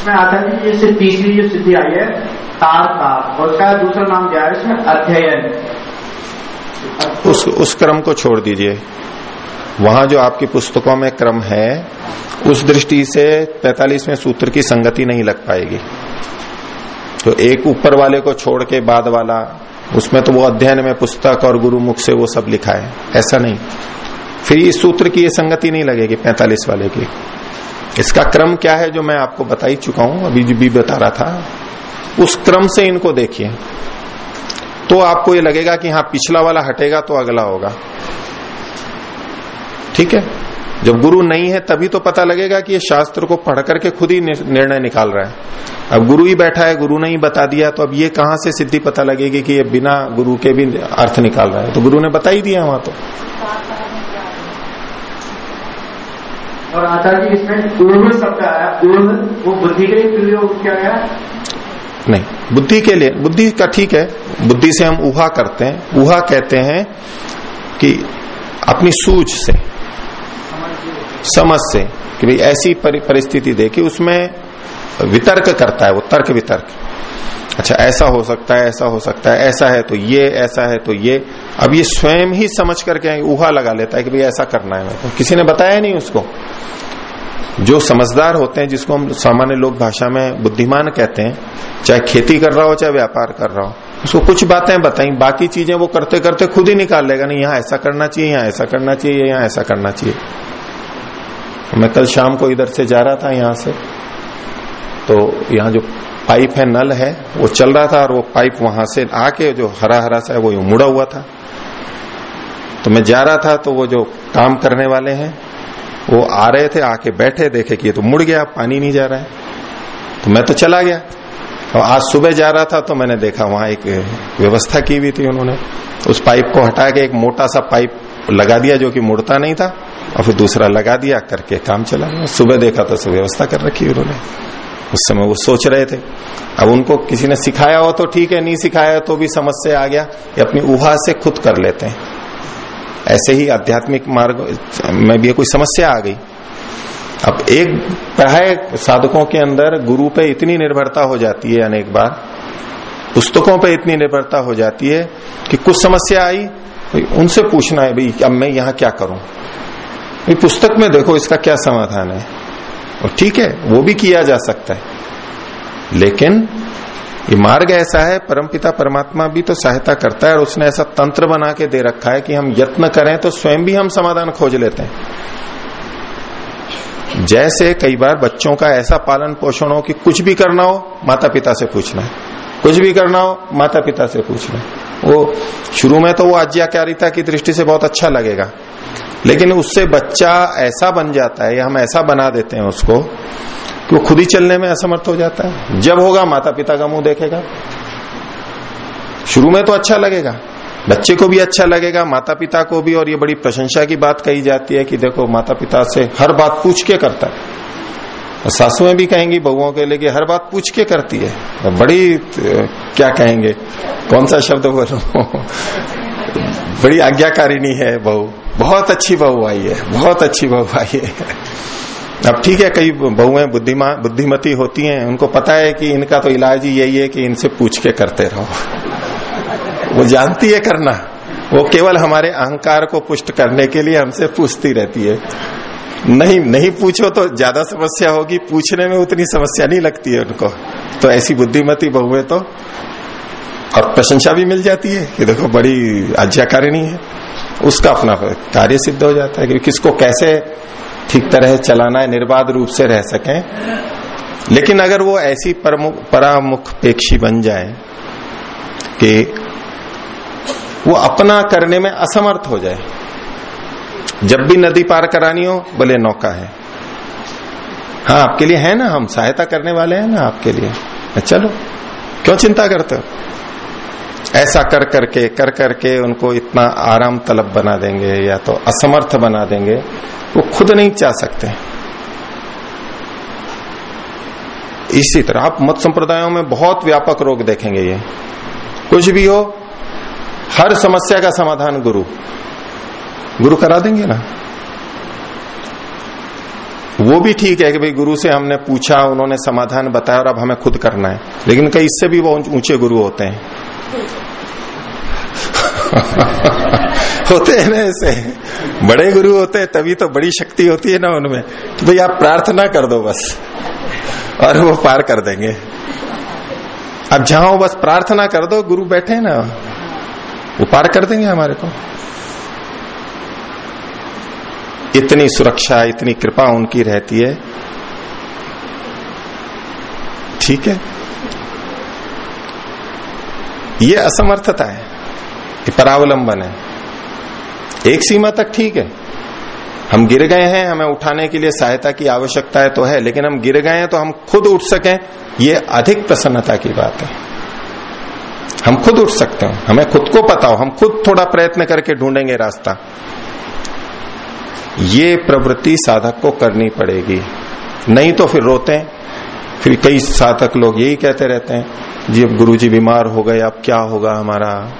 इसमें आता है जैसे तीसरी जो सिद्धि आई है, तार तार और उसका दूसरा नाम क्या है? इसमें अध्ययन। उस उस क्रम को छोड़ दीजिए। वहाँ जो आपकी पुस्तकों में क्रम है, उस दृष्टि से पैतालीसवें सूत्र की संगति नहीं लग पाएगी। तो एक ऊपर वाले को छोड़ के बाद वाला, उसमें तो वो अध्ययन में पुस्तक और गुरु मुख से वो सब लिखा है। ऐसा नहीं। फिर इस सूत्र की ये संगति नहीं लगेगी, पैंतालीस वाले की। इसका क्रम क्या है जो मैं आपको बता ही चुका हूँ, अभी भी बता रहा था, उस क्रम से इनको देखिए। तो आपको ये लगेगा कि हाँ पिछला वाला हटेगा तो अगला होगा। ठीक है? जब गुरु नहीं है, तभी तो पता लगेगा कि ये शास्त्र को पढ़ करके खुद ही निर्णय निकाल रहा है। अब गुरु ही बैठा है, गुरु ने ही बता दिया तो अब ये कहाँ से सिद्धि पता लगेगी कि ये बिना गुरु के भी अर्थ निकाल रहा है? तो गुरु ने बता ही दिया वहाँ तो। और आचार्य जी, इसमें ऊर्व शब्द आया। ऊर्व वो बुद्धि के लिए प्रयोग किया गया नहीं, बुद्धि के लिए, बुद्धि का ठीक है। बुद्धि से हम उहा करते हैं। ऊहा कहते हैं कि अपनी सूझ से, समझ से, कि भाई ऐसी परिस्थिति देखी उसमें वितर्क करता है वो, तर्क वितर्क। अच्छा ऐसा हो सकता है, ऐसा हो सकता है, ऐसा है तो ये, ऐसा है तो ये। अब ये स्वयं ही समझ करके उहा लगा लेता है कि भाई ऐसा करना है। मेरे तो किसी ने बताया नहीं उसको। जो समझदार होते हैं, जिसको हम सामान्य लोग भाषा में बुद्धिमान कहते हैं, चाहे खेती कर रहा हो, चाहे व्यापार कर रहा हो, उसको कुछ बातें बताई, बाकी चीज़ें वो करते करते खुद ही निकाल लेगा, नहीं, यहाँ ऐसा करना चाहिए, यहाँ ऐसा करना चाहिए, यहाँ ऐसा करना चाहिए। मैं कल शाम को इधर से जा रहा था यहाँ से तो यहाँ जो पाइप है, नल है, वो चल रहा था और वो पाइप वहाँ से आके जो हरा हरा सा है, वो मुड़ा हुआ था। तो मैं जा रहा था तो वो जो काम करने वाले हैं, वो आ रहे थे, आके बैठे, देखे कि ये तो मुड़ गया, पानी नहीं जा रहा है। तो मैं तो चला गया। और आज सुबह जा रहा था तो मैंने देखा वहाँ एक व्यवस्था की हुई थी उन्होंने। उस पाइप को हटा के एक मोटा सा पाइप लगा दिया, जो कि मुड़ता नहीं था, और फिर दूसरा लगा दिया, करके काम चला सुबह देखा तो व्यवस्था कर रखी उन्होंने। उस समय वो सोच रहे थे। अब उनको किसी ने सिखाया हो तो ठीक है, नहीं सिखाया तो भी समझ से आ गया। ये अपनी उभा से खुद कर लेते हैं। ऐसे ही आध्यात्मिक मार्ग में भी कोई समस्या आ गई। अब एक पढ़ाए साधकों के अंदर गुरु पे इतनी निर्भरता हो जाती है अनेक बार, पुस्तकों पे इतनी निर्भरता हो जाती है कि कुछ समस्या आई उनसे पूछना है, भाई, अब मैं यहाँ क्या करूँ? पुस्तक में देखो इसका क्या समाधान है। और ठीक है, वो भी किया जा सकता है। लेकिन ये मार्ग ऐसा है, परमपिता परमात्मा भी तो सहायता करता है और उसने ऐसा तंत्र बना के दे रखा है कि हम यत्न करें तो स्वयं भी हम समाधान खोज लेते हैं। जैसे कई बार बच्चों का ऐसा पालन पोषण हो कि कुछ भी करना हो माता पिता से पूछना है। कुछ भी करना हो माता पिता से पूछना वो शुरू में तो वो आज्ञाकारिता की दृष्टि से बहुत अच्छा लगेगा। लेकिन उससे बच्चा ऐसा बन जाता है, या हम ऐसा बना देते हैं उसको, कि वो खुद ही चलने में असमर्थ हो जाता है। जब होगा माता पिता का मुँह देखेगा। शुरू में तो अच्छा लगेगा। बच्चे को भी अच्छा लगेगा माता पिता को भी, और ये बड़ी प्रशंसा की बात कही जाती है कि देखो माता पिता से हर बात पूछ के करता है। सासुएँ भी कहेंगी, बहुओं के लिए हर बात पूछ के करती है। बड़ी क्या कहेंगे? कौन सा शब्द बोलो? बड़ी आज्ञाकारिणी है बहू। बहुत अच्छी बहू आई है, बहुत अच्छी बहू आई है। अब ठीक है, कई बहुएँ बुद्धिमा, बुद्धिमती होती हैं, उनको पता है कि इनका तो इलाज ही यही है कि इनसे पूछ के करते रहो। वो जानती है करना। वो केवल हमारे अहंकार को पुष्ट करने के लिए हमसे पूछती रहती है। नहीं नहीं पूछो तो ज़्यादा समस्या होगी, पूछने में उतनी समस्या नहीं लगती है उनको। तो ऐसी बुद्धिमती बहुए तो और प्रशंसा भी मिल जाती है कि देखो बड़ी आज्ञाकारिणी है। उसका अपना कार्य सिद्ध हो जाता है कि किसको कैसे ठीक तरह चलाना है, निर्बाध रूप से रह सके। लेकिन अगर वो ऐसी परामुख पेक्षी बन जाए कि वो अपना करने में असमर्थ हो जाए। जब भी नदी पार करानी हो बोले नौका है। हाँ आपके लिए है ना, हम सहायता करने वाले हैं ना आपके लिए। चलो, क्यों चिंता करते हो? ऐसा कर करके कर करके उनको इतना आराम तलब बना देंगे या तो असमर्थ बना देंगे, वो खुद नहीं चाह सकते। इसी तरह आप मत संप्रदायों में बहुत व्यापक रोग देखेंगे ये। कुछ भी हो, हर समस्या का समाधान गुरु। गुरु करा देंगे ना। वो भी ठीक है कि भाई गुरु से हमने पूछा, उन्होंने समाधान बताया और अब हमें खुद करना है। लेकिन कई, इससे भी वो ऊँचे गुरु होते हैं। होते हैं ना ऐसे। बड़े गुरु होते हैं, तभी तो बड़ी शक्ति होती है ना उनमें। तो भाई आप प्रार्थना कर दो बस, और वो पार कर देंगे। अब जहाँ बस प्रार्थना कर दो, गुरु बैठे हैं ना, वो पार कर देंगे हमारे को। इतनी सुरक्षा, इतनी कृपा उनकी रहती है। ठीक है? ये असमर्थता है, ये परावलंबन है। एक सीमा तक ठीक है। हम गिर गए हैं, हमें उठाने के लिए सहायता की आवश्यकता है तो है, लेकिन हम गिर गए हैं तो हम खुद उठ सके, ये अधिक प्रसन्नता की बात है। हम खुद उठ सकते हो, हमें खुद को पता हो, हम खुद थोड़ा प्रयत्न करके ढूंढेंगे रास्ता। ये प्रवृत्ति साधक को करनी पड़ेगी। नहीं तो फिर रोते हैं। फिर कई साधक लोग यही कहते रहते हैं जी, अब गुरु जी बीमार हो गए, अब क्या होगा हमारा?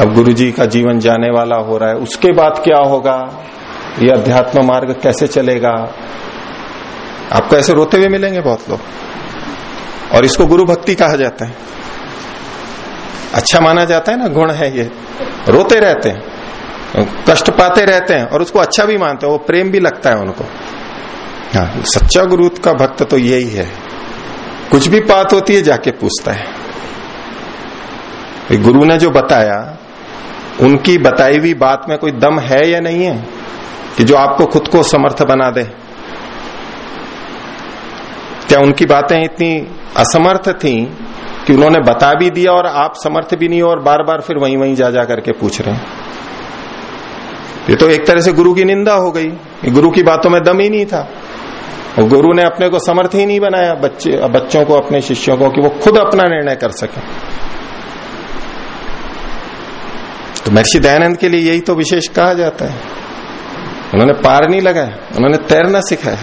अब गुरु जी का जीवन जाने वाला हो रहा है, उसके बाद क्या होगा? ये अध्यात्म मार्ग कैसे चलेगा? आपको ऐसे रोते हुए मिलेंगे बहुत लोग? और इसको गुरु भक्ति कहा जाता है। अच्छा माना जाता है ना, गुण है ये। रोते रहते हैं, कष्ट पाते रहते हैं, और उसको अच्छा भी मानते हैं, वो प्रेम भी लगता है उनको। हाँ सच्चा गुरु का भक्त तो यही है। कुछ भी बात होती है, जाके पूछता है। गुरु ने जो बताया, उनकी बताई हुई बात में कोई दम है या नहीं है कि जो आपको खुद को समर्थ बना दे? क्या उनकी बातें इतनी असमर्थ थी कि उन्होंने बता भी दिया और आप समर्थ भी नहीं हो और बार बार फिर वहीं वहीं जा जा करके पूछ रहे हैं? ये तो एक तरह से गुरु की निंदा हो गई। गुरु की बातों में दम ही नहीं था। और गुरु ने अपने को समर्थ ही नहीं बनाया, बच्चे, बच्चों को, अपने शिष्यों को, कि वो खुद अपना निर्णय कर सके। तो महर्षि दयानंद के लिए यही तो विशेष कहा जाता है। उन्होंने पार नहीं लगाया, उन्होंने तैरना सिखाया।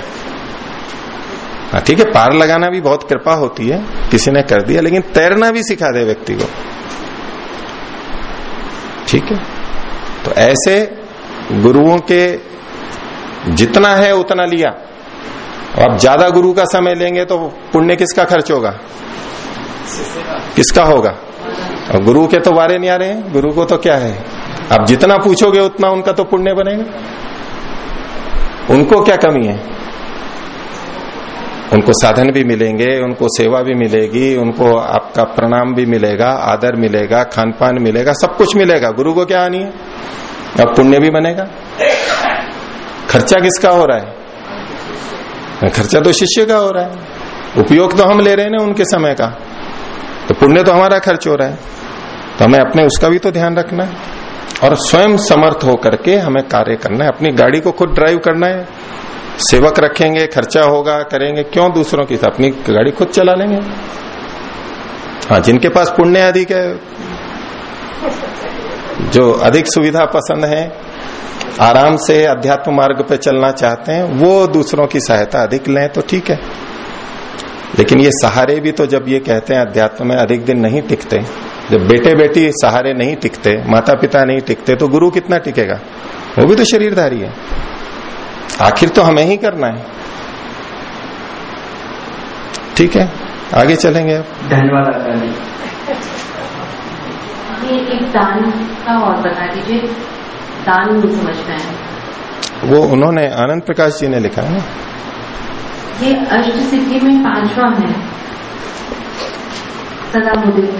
हाँ ठीक है, पार लगाना भी बहुत कृपा होती है, किसी ने कर दिया, लेकिन तैरना भी सिखा दे व्यक्ति को। ठीक है तो ऐसे गुरुओं के जितना है, उतना लिया। अब ज़्यादा गुरु का समय लेंगे तो पुण्य किसका खर्च होगा? किसका होगा? और गुरु के तो वारे नहीं आ रहे हैं, गुरु को तो क्या है? अब जितना पूछोगे उतना उनका तो पुण्य बनेगा। उनको क्या कमी है? उनको साधन भी मिलेंगे, उनको सेवा भी मिलेगी, उनको आपका प्रणाम भी मिलेगा, आदर मिलेगा खान पान मिलेगा, सब कुछ मिलेगा। गुरु को क्या हानि है? अब पुण्य भी बनेगा। खर्चा किसका हो रहा है? खर्चा तो शिष्य का हो रहा है। उपयोग तो हम ले रहे हैं उनके समय का। तो पुण्य तो हमारा खर्च हो रहा है। तो हमें अपने उसका भी तो ध्यान रखना है। और स्वयं समर्थ होकर के हमें कार्य करना है। अपनी गाड़ी को खुद ड्राइव करना है। सेवक रखेंगे, खर्चा होगा, करेंगे, क्यों दूसरों की अपनी गाड़ी खुद चला लेंगे। हाँ जिनके पास पुण्य अधिक है, जो अधिक सुविधा पसंद है आराम से अध्यात्म मार्ग पर चलना चाहते हैं वो दूसरों की सहायता अधिक लें तो ठीक है। लेकिन ये सहारे भी तो जब ये कहते हैं अध्यात्म में अधिक दिन नहीं टिकते जब बेटे बेटी सहारे नहीं टिकते माता पिता नहीं टिकते तो गुरु कितना टिकेगा? वो भी तो शरीरधारी है। आखिर तो हमें ही करना है। ठीक है? आगे चलेंगे। आप धन्यवाद ये एक दान का और बता दीजिए। दान नहीं समझते हैं वो उन्होंने आनंद प्रकाश जी ने लिखा है ना? ये अष्ट सिद्धि में पांचवा है। सदा मुदित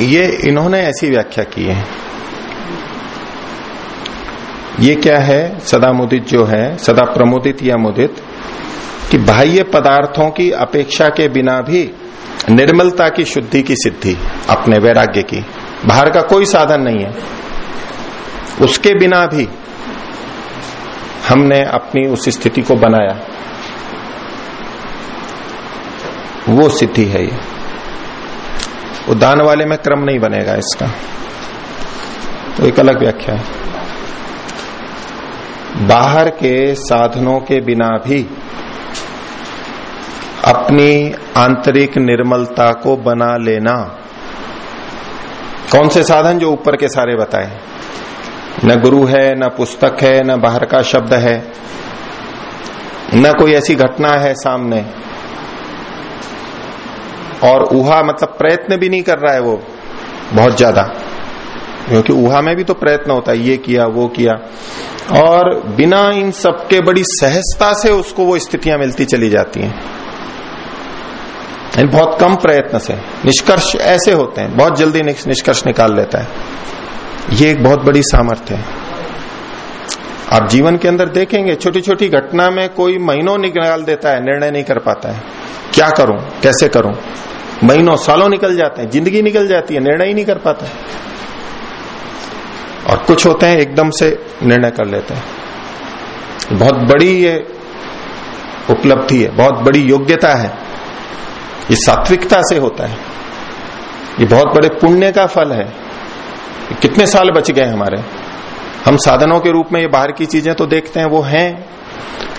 ये इन्होंने ऐसी व्याख्या की है। ये क्या है? सदा मुदित जो है, सदा प्रमुदित या मुदित, कि बाह्य पदार्थों की अपेक्षा के बिना भी निर्मलता की शुद्धि की सिद्धि अपने वैराग्य की। बाहर का कोई साधन नहीं है। उसके बिना भी हमने अपनी उस स्थिति को बनाया। वो सिद्धि है ये। वो दान वाले में क्रम नहीं बनेगा इसका। तो एक अलग व्याख्या है। बाहर के साधनों के बिना भी अपनी आंतरिक निर्मलता को बना लेना। कौन से साधन जो ऊपर के सारे बताए? न गुरु है, न पुस्तक है, न बाहर का शब्द है। न कोई ऐसी घटना है सामने। और उहा मतलब प्रयत्न भी नहीं कर रहा है वो, बहुत ज़्यादा। क्योंकि उहा में भी तो प्रयत्न होता है, ये किया, वो किया। और बिना इन सबके बड़ी सहजता से उसको वो स्थितियाँ मिलती चली जाती हैं। बहुत कम प्रयत्न से। निष्कर्ष ऐसे होते हैं, बहुत जल्दी निष्कर्ष निकाल लेता है। ये एक बहुत बड़ी सामर्थ्य है। आप जीवन के अंदर देखेंगे छोटी छोटी घटना में कोई महीनों निकाल देता है, निर्णय नहीं कर पाता है। क्या करूँ? कैसे करूँ? महीनों सालों निकल जाते हैं, ज़िंदगी निकल जाती है, निर्णय ही नहीं कर पाता। और कुछ होते हैं, एकदम से निर्णय कर लेते हैं। बहुत बड़ी ये उपलब्धि है, बहुत बड़ी योग्यता है। ये सात्विकता से होता है। ये बहुत बड़े पुण्य का फल है। कितने साल बच गए हमारे। हम साधनों के रूप में ये बाहर की चीज़ें तो देखते हैं, वो हैं।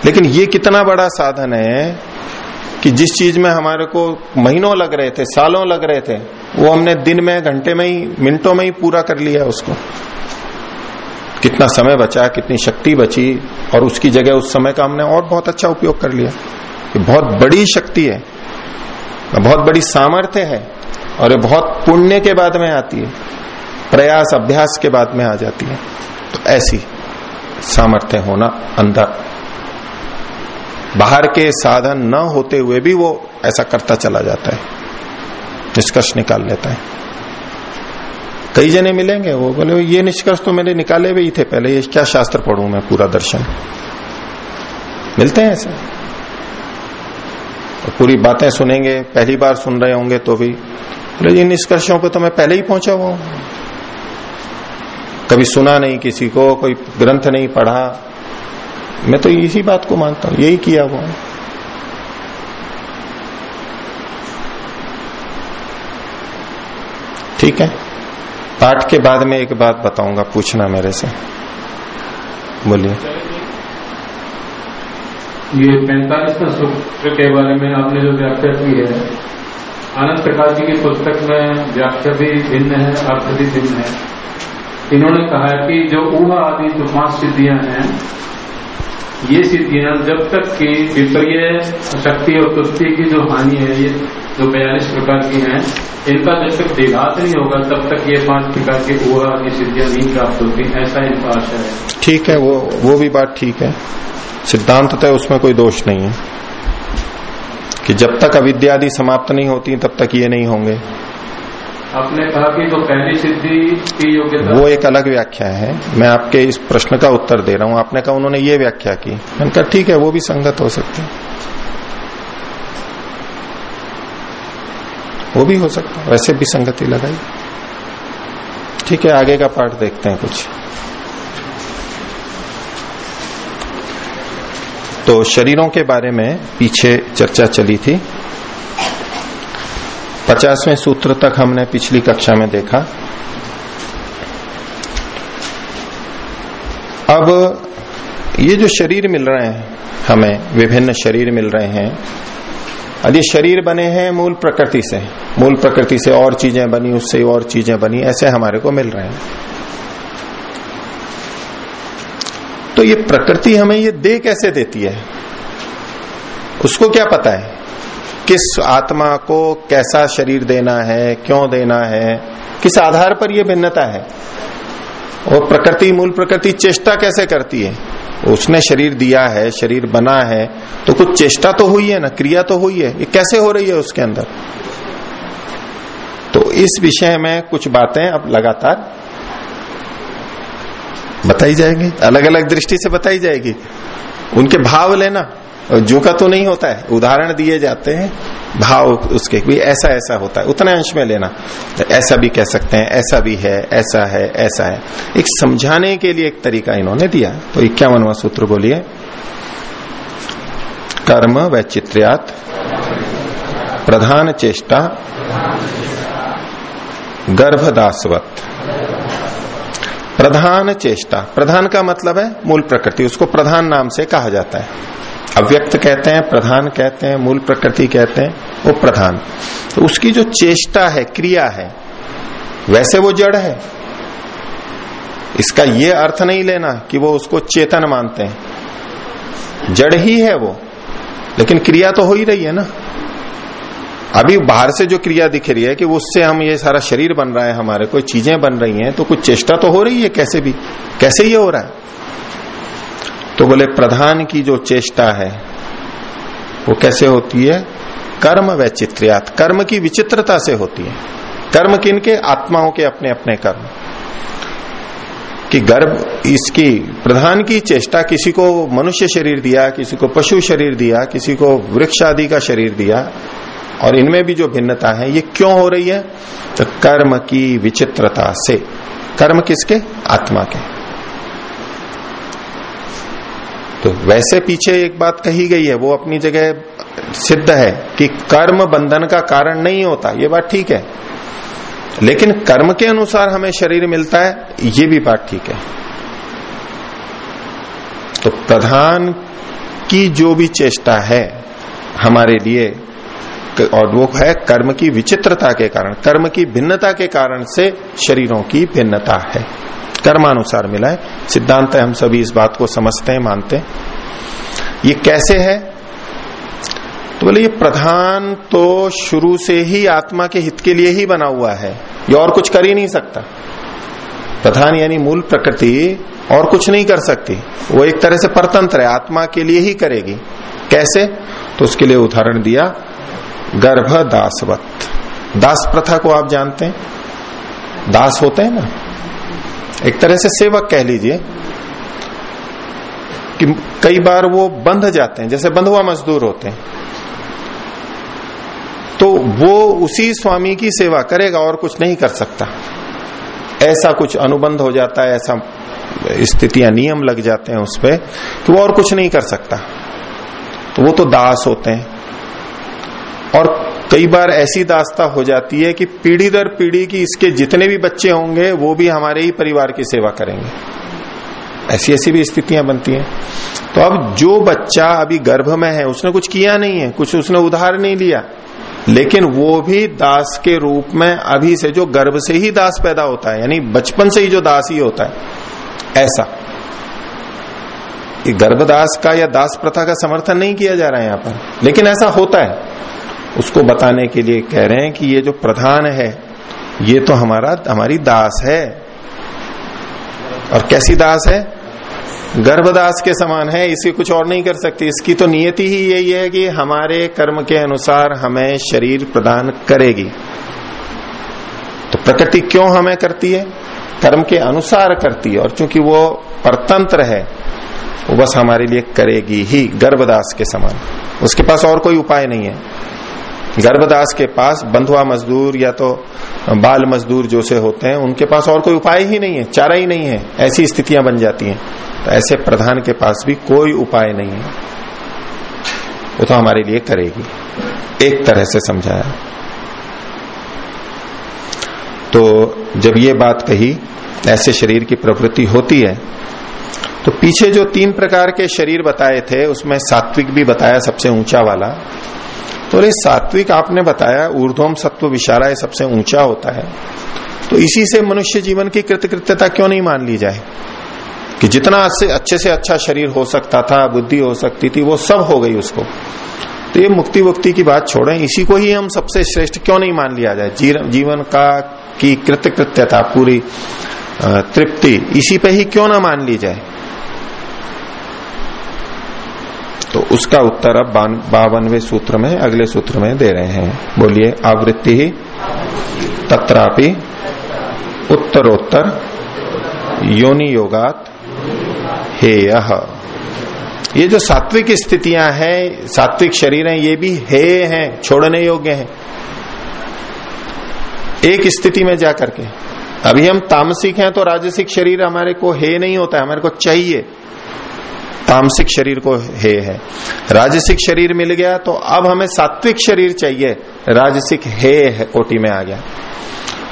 लेकिन ये कितना बड़ा साधन है कि जिस चीज़ में हमारे को महीनों लग रहे थे, सालों लग रहे थे, वो हमने दिन में, घंटे में ही, मिनटों में ही पूरा कर लिया उसको। कितना समय बचा, कितनी शक्ति बची, और उसकी जगह उस समय का हमने और बहुत अच्छा उपयोग कर लिया। ये बहुत बड़ी शक्ति है, बहुत बड़ी सामर्थ्य है, और ये बहुत पुण्य के बाद में आती है, प्रयास, अभ्यास के बाद में आ जाती है। तो ऐसी सामर्थ्य होना अंदर बाहर के साधन न होते हुए भी वो ऐसा करता चला जाता है। निष्कर्ष निकाल लेता है। कई जने मिलेंगे, वो बोले, ये निष्कर्ष तो मैंने निकाले ही थे पहले, ये क्या शास्त्र पढ़ू मैं पूरा दर्शन? मिलते हैं ऐसे। और पूरी बातें सुनेंगे, पहली बार सुन रहे होंगे तो भी। बोले ये निष्कर्षों पे तो मैं पहले ही पहुँचा हुआ कभी सुना नहीं किसी को, कोई ग्रंथ नहीं पढ़ा मैं तो इसी बात को मानता हूँ, यही किया हुआ ठीक है? पाठ के बाद में एक बात बताऊँगा, पूछना मेरे से। बोलिए। ये पैंतालीसवें सूत्र के बारे में आपने जो व्याख्या की है, आनंद प्रकाश जी की पुस्तक में व्याख्या भी भिन्न है, अर्थ भी भिन्न है। इन्होंने कहा है कि जो ऊहा आदि जो पाँच सिद्धियाँ हैं ये सिद्धियाँ जब तक की विपर्य शक्ति और तुष्टि की जो हानि है, ये जो बयालीस प्रकार की हैं, इनका जब तक विघात नहीं होगा, तब तक ये पाँच प्रकार की ऊहा आदि सिद्धियाँ नहीं प्राप्त होती। ऐसा इनका आशा है। ठीक है, वो वो भी बात ठीक है। सिद्धांत तय उसमें कोई दोष नहीं है कि जब तक अविद्यादि समाप्त नहीं होती, तब तक ये नहीं होंगे। आपने कहा कि जो पहली सिद्धि की योग्यता वो एक अलग व्याख्या है। मैं आपके इस प्रश्न का उत्तर दे रहा हूँ। आपने कहा उन्होंने ये व्याख्या की। मैंने कहा, ठीक है, वो भी संगत हो सकती है। वो भी हो सकता है। वैसे भी संगति लगाई। ठीक है, आगे का पाठ देखते हैं कुछ। तो शरीरों के बारे में पीछे चर्चा चली थी। पचासवें सूत्र तक हमने पिछली कक्षा में देखा। अब ये जो शरीर मिल रहे हैं, हमें विभिन्न शरीर मिल रहे हैं। अब ये शरीर बने हैं मूल प्रकृति से। मूल प्रकृति से और चीज़ें बनी, उससे और चीज़ें बनी, ऐसे हमारे को मिल रहे हैं। तो ये प्रकृति हमें ये दे कैसे देती है? उसको क्या पता है? किस आत्मा को कैसा शरीर देना है, क्यों देना है, किस आधार पर यह भिन्नता है? और प्रकृति, मूल प्रकृति चेष्टा कैसे करती है? उसने शरीर दिया है, शरीर बना है तो कुछ चेष्टा तो हुई है ना, क्रिया तो हुई है, ये कैसे हो रही है उसके अंदर? तो इस विषय में कुछ बातें अब लगातार बताई जाएँगी अलग अलग दृष्टि से बताई जाएगी। उनके भाव लेना जो का तो नहीं होता है। उदाहरण दिए जाते हैं, भाव उसके भी ऐसा ऐसा होता है। उतने अंश में लेना। ऐसा भी कह सकते हैं, ऐसा भी है, ऐसा है ऐसा है। एक समझाने के लिए एक तरीका इन्होंने दिया। तो इक्यावनवा सूत्र बोलिए। कर्म वैचित्र्यात, प्रधान चेष्टा, गर्भदासवत। प्रधान चेष्टा। प्रधान का मतलब है मूल प्रकृति। उसको प्रधान नाम से कहा जाता है। अव्यक्त कहते हैं, प्रधान कहते हैं, मूल प्रकृति कहते हैं, वो प्रधान। तो उसकी जो चेष्टा है, क्रिया है, वैसे वो जड़ है। इसका ये अर्थ नहीं लेना कि वो उसको चेतन मानते हैं। जड़ ही है वो, लेकिन क्रिया तो हो ही रही है ना। अभी बाहर से जो क्रिया दिख रही है कि उससे हम ये सारा शरीर बन रहा है, हमारे कोई चीज़ें बन रही हैं तो कुछ चेष्टा तो हो रही है, कैसे भी। कैसे ये हो रहा है? तो बोले, प्रधान की जो चेष्टा है, वो कैसे होती है? कर्म वैचित्र्यात, कर्म की विचित्रता से होती है। कर्म किन के आत्माओं के अपने अपने कर्म। कि गर्भ, इसकी, प्रधान की चेष्टा, किसी को मनुष्य शरीर दिया, किसी को पशु शरीर दिया, किसी को वृक्ष आदि का शरीर दिया, और इनमें भी जो भिन्नता है, ये क्यों हो रही है? तो कर्म की विचित्रता से। कर्म किसके? आत्मा के। तो वैसे पीछे एक बात कही गई है, वो अपनी जगह सिद्ध है कि कर्म बंधन का कारण नहीं होता, ये बात ठीक है। लेकिन कर्म के अनुसार हमें शरीर मिलता है, ये भी बात ठीक है। तो प्रधान की जो भी चेष्टा है हमारे लिए, और वो है कर्म की विचित्रता के कारण, कर्म की भिन्नता के कारण से शरीरों की भिन्नता है। कर्मानुसार मिला है। सिद्धांत है, हम सभी इस बात को समझते हैं, मानते हैं। ये कैसे है? तो बोले, ये प्रधान तो शुरू से ही आत्मा के हित के लिए ही बना हुआ है। ये और कुछ कर ही नहीं सकता। प्रधान यानी मूल प्रकृति, और कुछ नहीं कर सकती। वो एक तरह से परतंत्र है, आत्मा के लिए ही करेगी। कैसे? तो उसके लिए उदाहरण दिया गर्भ दासवत दास प्रथा को आप जानते हैं? दास होते हैं ना? एक तरह से सेवक कह लीजिए कि कई बार वो बंध जाते हैं, जैसे बंधुआ मजदूर होते हैं। तो वो उसी स्वामी की सेवा करेगा और कुछ नहीं कर सकता। ऐसा कुछ अनुबंध हो जाता है, ऐसा स्थितियाँ, नियम लग जाते हैं उस पर कि वो और कुछ नहीं कर सकता। तो वो तो दास होते हैं। और कई बार ऐसी दास्ता हो जाती है कि पीढ़ी दर पीढ़ी की इसके जितने भी बच्चे होंगे, वो भी हमारे ही परिवार की सेवा करेंगे। ऐसी ऐसी भी स्थितियाँ बनती हैं। तो अब जो बच्चा अभी गर्भ में है, उसने कुछ किया नहीं है, कुछ उसने उधार नहीं लिया, लेकिन वो भी दास के रूप में अभी से जो गर्भ से ही दास पैदा होता है, यानी बचपन से ही जो दास ही होता है, ऐसा। गर्भदास का या दास प्रथा का समर्थन नहीं किया जा रहा है यहाँ पर, लेकिन ऐसा होता है। उसको बताने के लिए कह रहे हैं कि ये जो प्रधान है, ये तो हमारा, हमारी दास है। और कैसी दास है? गर्भदास के समान है, इसे कुछ और नहीं कर सकती। इसकी तो नियति ही यही है कि हमारे कर्म के अनुसार हमें शरीर प्रदान करेगी। तो प्रकृति क्यों हमें करती है? कर्म के अनुसार करती है, और चूँकि वो परतंत्र है, वो बस हमारे लिए करेगी ही, गर्भदास के समान। उसके पास और कोई उपाय नहीं है। गर्भदास के पास बंधुआ मजदूर या तो बाल मजदूर जो से होते हैं, उनके पास और कोई उपाय ही नहीं है, चारा ही नहीं है, ऐसी स्थितियाँ बन जाती हैं। तो ऐसे प्रधान के पास भी कोई उपाय नहीं है। वो तो हमारे लिए करेगी। एक तरह से समझाया। तो जब ये बात कही, ऐसे शरीर की प्रवृत्ति होती है तो पीछे जो तीन प्रकार के शरीर बताए थे, उसमें सात्विक भी बताया सबसे ऊँचा वाला तो ये सात्विक आपने बताया, ऊर्ध्वम सत्व विशारा सबसे ऊँचा होता है। तो इसी से मनुष्य जीवन की कृतकृत्यता क्यों नहीं मान ली जाए? कि जितना अच्छे से अच्छा शरीर हो सकता था, बुद्धि हो सकती थी, वो सब हो गई उसको। तो ये मुक्ति मुक्ति की बात छोड़े, इसी को ही हम सबसे श्रेष्ठ क्यों नहीं मान लिया जाए? जीवन का की कृतकृत्यता, पूरी तृप्ति, इसी पे ही क्यों ना मान ली जाए? तो उसका उत्तर अब बावनवे सूत्र में, अगले सूत्र में दे रहे हैं। बोलिए, आवृत्ति ही, तत्रापि, उत्तरोत्तर योनि योगात हेय। ये जो सात्विक स्थितियाँ हैं, सात्विक शरीर हैं, ये भी हे हैं, छोड़ने योग्य हैं। एक स्थिति में जाकर के। अभी हम तामसिक हैं तो राजसिक शरीर हमारे को हे नहीं होता है, हमारे को चाहिए। तामसिक शरीर को हे है। राजसिक शरीर मिल गया तो अब हमें सात्विक शरीर चाहिए। राजसिक हे है, कोटि में आ गया।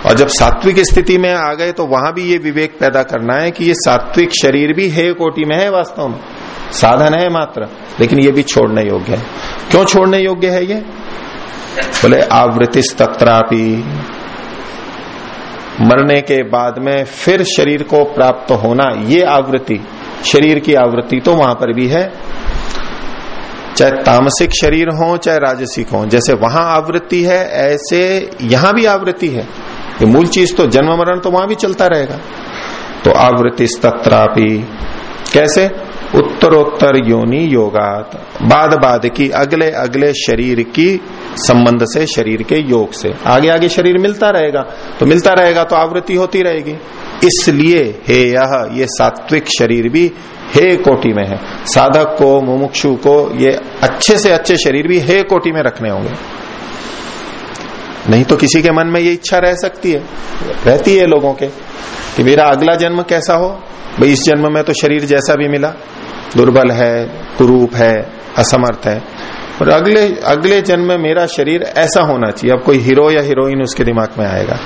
और जब सात्विक स्थिति में आ गए तो वहाँ भी ये विवेक पैदा करना है कि ये सात्विक शरीर भी हे, कोटि में है वास्तव में। साधन है मात्र, लेकिन ये भी छोड़ने योग्य है। क्यों छोड़ने योग्य है ये? बोले आवृत्ति तत्रापि मरने के बाद में फिर शरीर को प्राप्त होना, ये आवृत्ति। शरीर की आवृत्ति तो वहाँ पर भी है। चाहे तामसिक शरीर हो, चाहे राजसिक हो, जैसे वहाँ आवृत्ति है, ऐसे यहाँ भी आवृत्ति है। ये मूल चीज़ तो जन्म मरण तो वहाँ भी चलता रहेगा। तो आवृत्ति तत्रापि कैसे? उत्तरोत्तर योनि योगात। बाद बाद की अगले अगले शरीर की संबंध से, शरीर के योग से। आगे आगे शरीर मिलता रहेगा। तो मिलता रहेगा तो आवृत्ति होती रहेगी। इसलिए हे यह, ये सात्विक शरीर भी हे कोटि में है। साधक को, मुमुक्षु को, ये अच्छे से अच्छे शरीर भी हे कोटि में रखने होंगे। नहीं तो किसी के मन में ये इच्छा रह सकती है। रहती है लोगों के कि मेरा अगला जन्म कैसा हो? भाई, इस जन्म में तो शरीर जैसा भी मिला। दुर्बल है, कुरूप है, असमर्थ है। और अगले अगले जन्म में मेरा शरीर ऐसा होना चाहिए। अब कोई हीरो या हीरोइन उसके दिमाग में आएगा।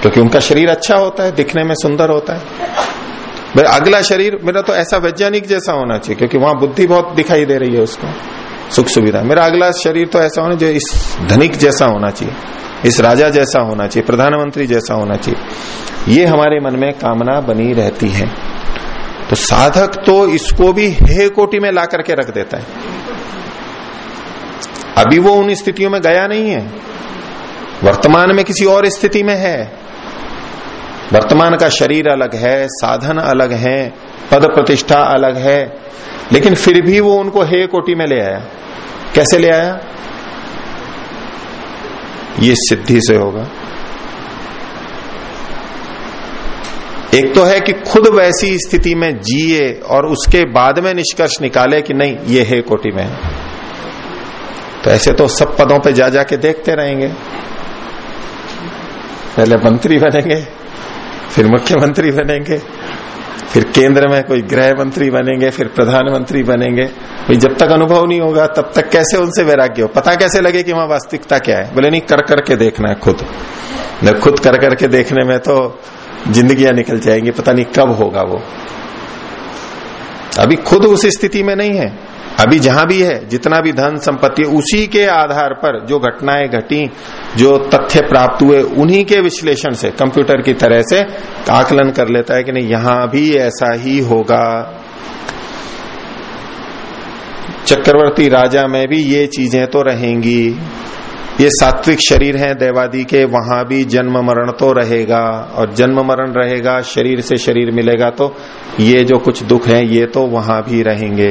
क्योंकि उनका शरीर अच्छा होता है, दिखने में सुंदर होता है। भाई, अगला शरीर मेरा तो ऐसा वैज्ञानिक जैसा होना चाहिए, क्योंकि वहाँ बुद्धि बहुत दिखाई दे रही है उसको। सुख सुविधा। मेरा अगला शरीर तो ऐसा होना जो इस धनिक जैसा होना चाहिए, इस राजा जैसा होना चाहिए, प्रधानमंत्री जैसा होना चाहिए। ये हमारे मन में कामना बनी रहती है। तो साधक तो इसको भी हे कोटि में ला करके रख देता है। अभी वो उन स्थितियों में गया नहीं है। वर्तमान में किसी और स्थिति में है। वर्तमान का शरीर अलग है, साधन अलग है, पद प्रतिष्ठा अलग है, लेकिन फिर भी वो उनको हे कोटि में ले आया। कैसे ले आया? ये सिद्धि से होगा। एक तो है कि खुद वैसी स्थिति में जिए और उसके बाद में निष्कर्ष निकाले कि नहीं, ये है कोटि में तो ऐसे तो सब पदों पे जा जाके देखते रहेंगे। पहले मंत्री बनेंगे, फिर मुख्यमंत्री बनेंगे, फिर केंद्र में कोई गृह मंत्री बनेंगे, फिर प्रधानमंत्री बनेंगे। भाई, जब तक अनुभव नहीं होगा, तब तक कैसे उनसे वैराग्य हो? पता कैसे लगे कि वहाँ वास्तविकता क्या है? बोले, नहीं कर करके देखना है खुद। न खुद कर करके देखने में तो जिंदगियाँ निकल जाएँगी, पता नहीं कब होगा वो। अभी खुद उस स्थिति में नहीं है। अभी जहाँ भी है, जितना भी धन संपत्ति, उसी के आधार पर जो घटनाएँ घटी, जो तथ्य प्राप्त हुए, उन्हीं के विश्लेषण से, कंप्यूटर की तरह से आकलन कर लेता है कि नहीं, यहाँ भी ऐसा ही होगा। चक्रवर्ती राजा में भी ये चीज़ें तो रहेंगी। ये सात्विक शरीर है देवादि के, वहाँ भी जन्म मरण तो रहेगा। और जन्म मरण रहेगा, शरीर से शरीर मिलेगा तो ये जो कुछ दुख है, ये तो वहाँ भी रहेंगे।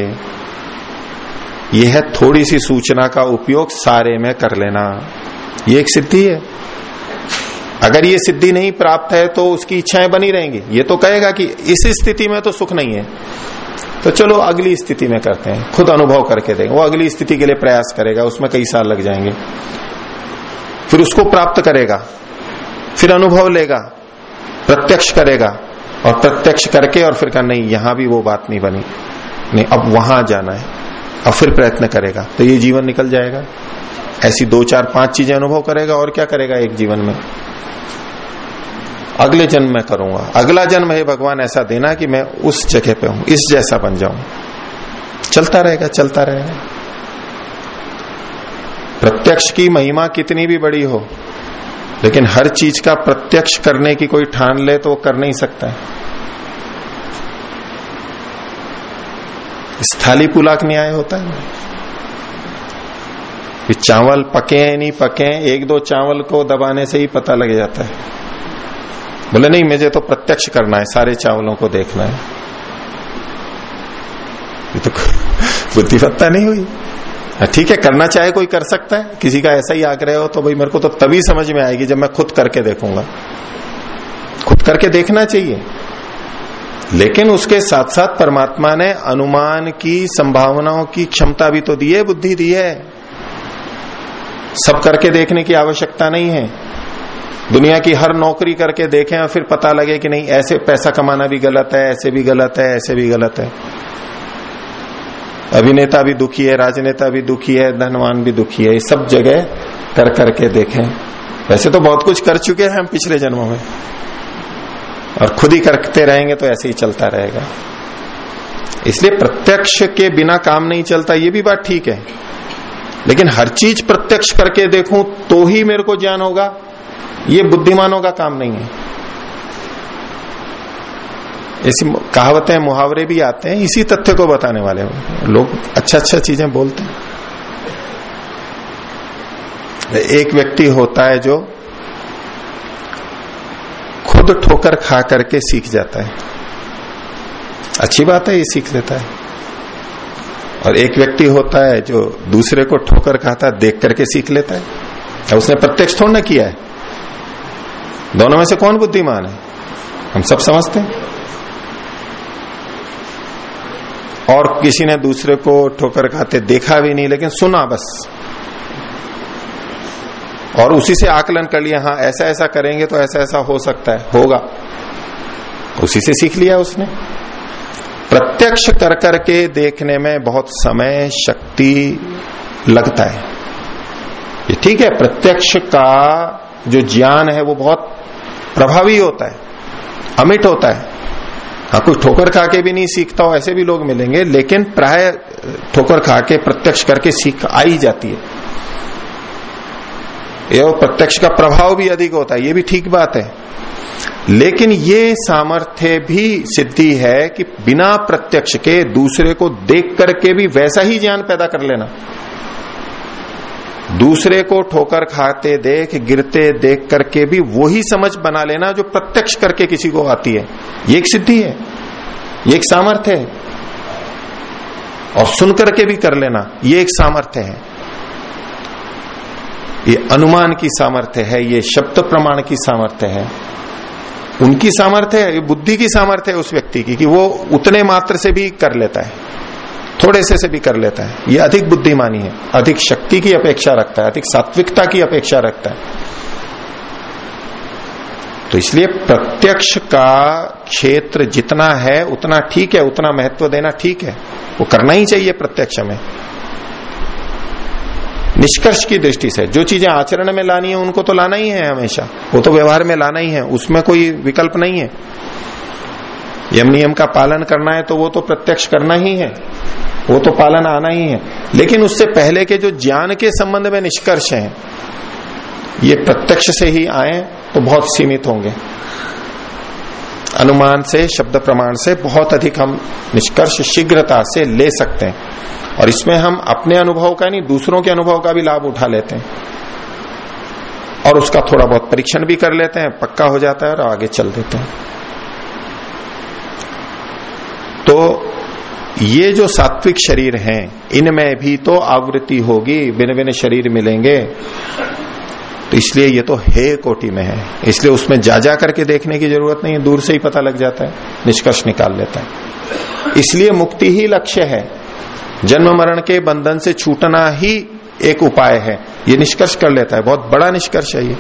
यह है थोड़ी सी सूचना का उपयोग सारे में कर लेना। ये एक सिद्धि है। अगर ये सिद्धि नहीं प्राप्त है तो उसकी इच्छाएँ बनी रहेंगी। ये तो कहेगा कि इस स्थिति में तो सुख नहीं है। तो चलो अगली स्थिति में करते हैं। खुद अनुभव करके देंगे वो अगली स्थिति के लिए प्रयास करेगा, उसमें कई साल लग जाएँगे। फिर उसको प्राप्त करेगा, फिर अनुभव लेगा, प्रत्यक्ष करेगा, और प्रत्यक्ष करके और फिर कहा, नहीं, यहाँ भी वो बात नहीं बनी। नहीं, अब वहाँ जाना है। अब फिर प्रयत्न करेगा तो ये जीवन निकल जाएगा। ऐसी दो, चार, पाँच चीज़ें अनुभव करेगा, और क्या करेगा एक जीवन में? अगले जन्म में करूँगा। अगला जन्म है, भगवान ऐसा देना कि मैं उस जगह पे हूँ, इस जैसा बन जाऊँ। चलता रहेगा चलता रहेगा। प्रत्यक्ष की महिमा कितनी भी बड़ी हो, लेकिन हर चीज़ का प्रत्यक्ष करने की कोई ठान ले तो वो कर नहीं सकता है। स्थाली पुलाक न्याय होता है कि चावल पके हैं नहीं पके हैं एक दो चावल को दबाने से ही पता लग जाता है। बोले, नहीं, मुझे तो प्रत्यक्ष करना है, सारे चावलों को देखना है। ये तो बुद्धिमत्ता नहीं हुई। ठीक है, करना चाहे कोई कर सकता है। किसी का ऐसा ही आग्रह हो तो भाई मेरे को तो तभी समझ में आएगी जब मैं खुद करके देखूँगा। खुद करके देखना चाहिए। लेकिन उसके साथ साथ परमात्मा ने अनुमान की, संभावनाओं की क्षमता भी तो दी है, बुद्धि दी है। सब करके देखने की आवश्यकता नहीं है। दुनिया की हर नौकरी करके देखें और फिर पता लगे कि नहीं, ऐसे पैसा कमाना भी गलत है, ऐसे भी गलत है, ऐसे भी गलत है। अभिनेता भी दुखी है, राजनेता भी दुखी है, धनवान भी दुखी है सब जगह कर करके देखें। वैसे तो बहुत कुछ कर चुके हैं हम पिछले जन्मों में। और खुद ही करते रहेंगे तो ऐसे ही चलता रहेगा। इसलिए प्रत्यक्ष के बिना काम नहीं चलता, ये भी बात ठीक है। लेकिन हर चीज़ प्रत्यक्ष करके देखूँ तो ही मेरे को ज्ञान होगा। ये बुद्धिमानों का काम नहीं है। ऐसी कहावतें मुहावरे भी आते हैं, इसी तथ्य को बताने वाले लोग अच्छा अच्छा चीज़ें बोलते हैं। एक व्यक्ति होता है जो खुद ठोकर खा करके सीख जाता है। अच्छी बात है, ये सीख लेता है। और एक व्यक्ति होता है जो दूसरे को ठोकर खाता देख करके सीख लेता है। उसने प्रत्यक्ष थोड़ा ना किया है। दोनों में से कौन बुद्धिमान है? हम सब समझते हैं। और किसी ने दूसरे को ठोकर खाते देखा भी नहीं, लेकिन सुना बस। और उसी से आकलन कर लिया हाँ ऐसा ऐसा करेंगे तो ऐसा ऐसा हो सकता है, होगा। उसी से सीख लिया उसने। प्रत्यक्ष कर करके देखने में बहुत समय, शक्ति लगता है। ये ठीक है, प्रत्यक्ष का जो ज्ञान है, वो बहुत प्रभावी होता है, अमिट होता है। हाँ कोई ठोकर खा के भी नहीं सीखता हो, ऐसे भी लोग मिलेंगे, लेकिन प्राय, ठोकर खा के प्रत्यक्ष करके सीख आ ही जाती है। ये प्रत्यक्ष का प्रभाव भी अधिक होता है, ये भी ठीक बात है। लेकिन ये सामर्थ्य भी सिद्धि है कि बिना प्रत्यक्ष के दूसरे को देख करके भी वैसा ही ज्ञान पैदा कर लेना। दूसरे को ठोकर खाते देख, गिरते देख करके भी वही समझ बना लेना जो प्रत्यक्ष करके किसी को आती है। ये एक सिद्धि है। ये एक सामर्थ्य है। और सुन करके भी कर लेना, ये एक सामर्थ्य है। ये अनुमान की सामर्थ्य है, ये शब्द प्रमाण की सामर्थ्य है। उनकी सामर्थ्य है, ये बुद्धि की सामर्थ्य है उस व्यक्ति की, कि वो उतने मात्र से भी कर लेता है। थोड़े से से भी कर लेता है। ये अधिक बुद्धिमानी है। अधिक शक्ति की अपेक्षा रखता है। अधिक सात्विकता की अपेक्षा रखता है। तो इसलिए प्रत्यक्ष का क्षेत्र जितना है, उतना ठीक है, उतना महत्व देना ठीक है। वो करना ही चाहिए प्रत्यक्ष में। निष्कर्ष की दृष्टि से, जो चीज़ें आचरण में लानी है, उनको तो लाना ही है हमेशा। वो तो व्यवहार में लाना ही है। उसमें कोई विकल्प नहीं है। यम नियम का पालन करना है तो वो तो प्रत्यक्ष करना ही है। वो तो पालन आना ही है। लेकिन उससे पहले के जो ज्ञान के संबंध में निष्कर्ष हैं, ये प्रत्यक्ष से ही आए तो बहुत सीमित होंगे। अनुमान से, शब्द प्रमाण से बहुत अधिक हम निष्कर्ष शीघ्रता से ले सकते हैं। और इसमें हम अपने अनुभव का नहीं, दूसरों के अनुभव का भी लाभ उठा लेते हैं। और उसका थोड़ा बहुत परीक्षण भी कर लेते हैं, पक्का हो जाता है और आगे चल देते हैं तो ये जो सात्विक शरीर हैं, इनमें भी तो आवृत्ति होगी भिन्न भिन्न शरीर मिलेंगे। तो इसलिए ये तो हे कोटि में है। इसलिए उसमें जा जा करके देखने की ज़रूरत नहीं है, दूर से ही पता लग जाता है, निष्कर्ष निकाल लेता है। इसलिए मुक्ति ही लक्ष्य है। जन्म मरण के बंधन से छूटना ही एक उपाय है। ये निष्कर्ष कर लेता है, बहुत बड़ा निष्कर्ष है ये।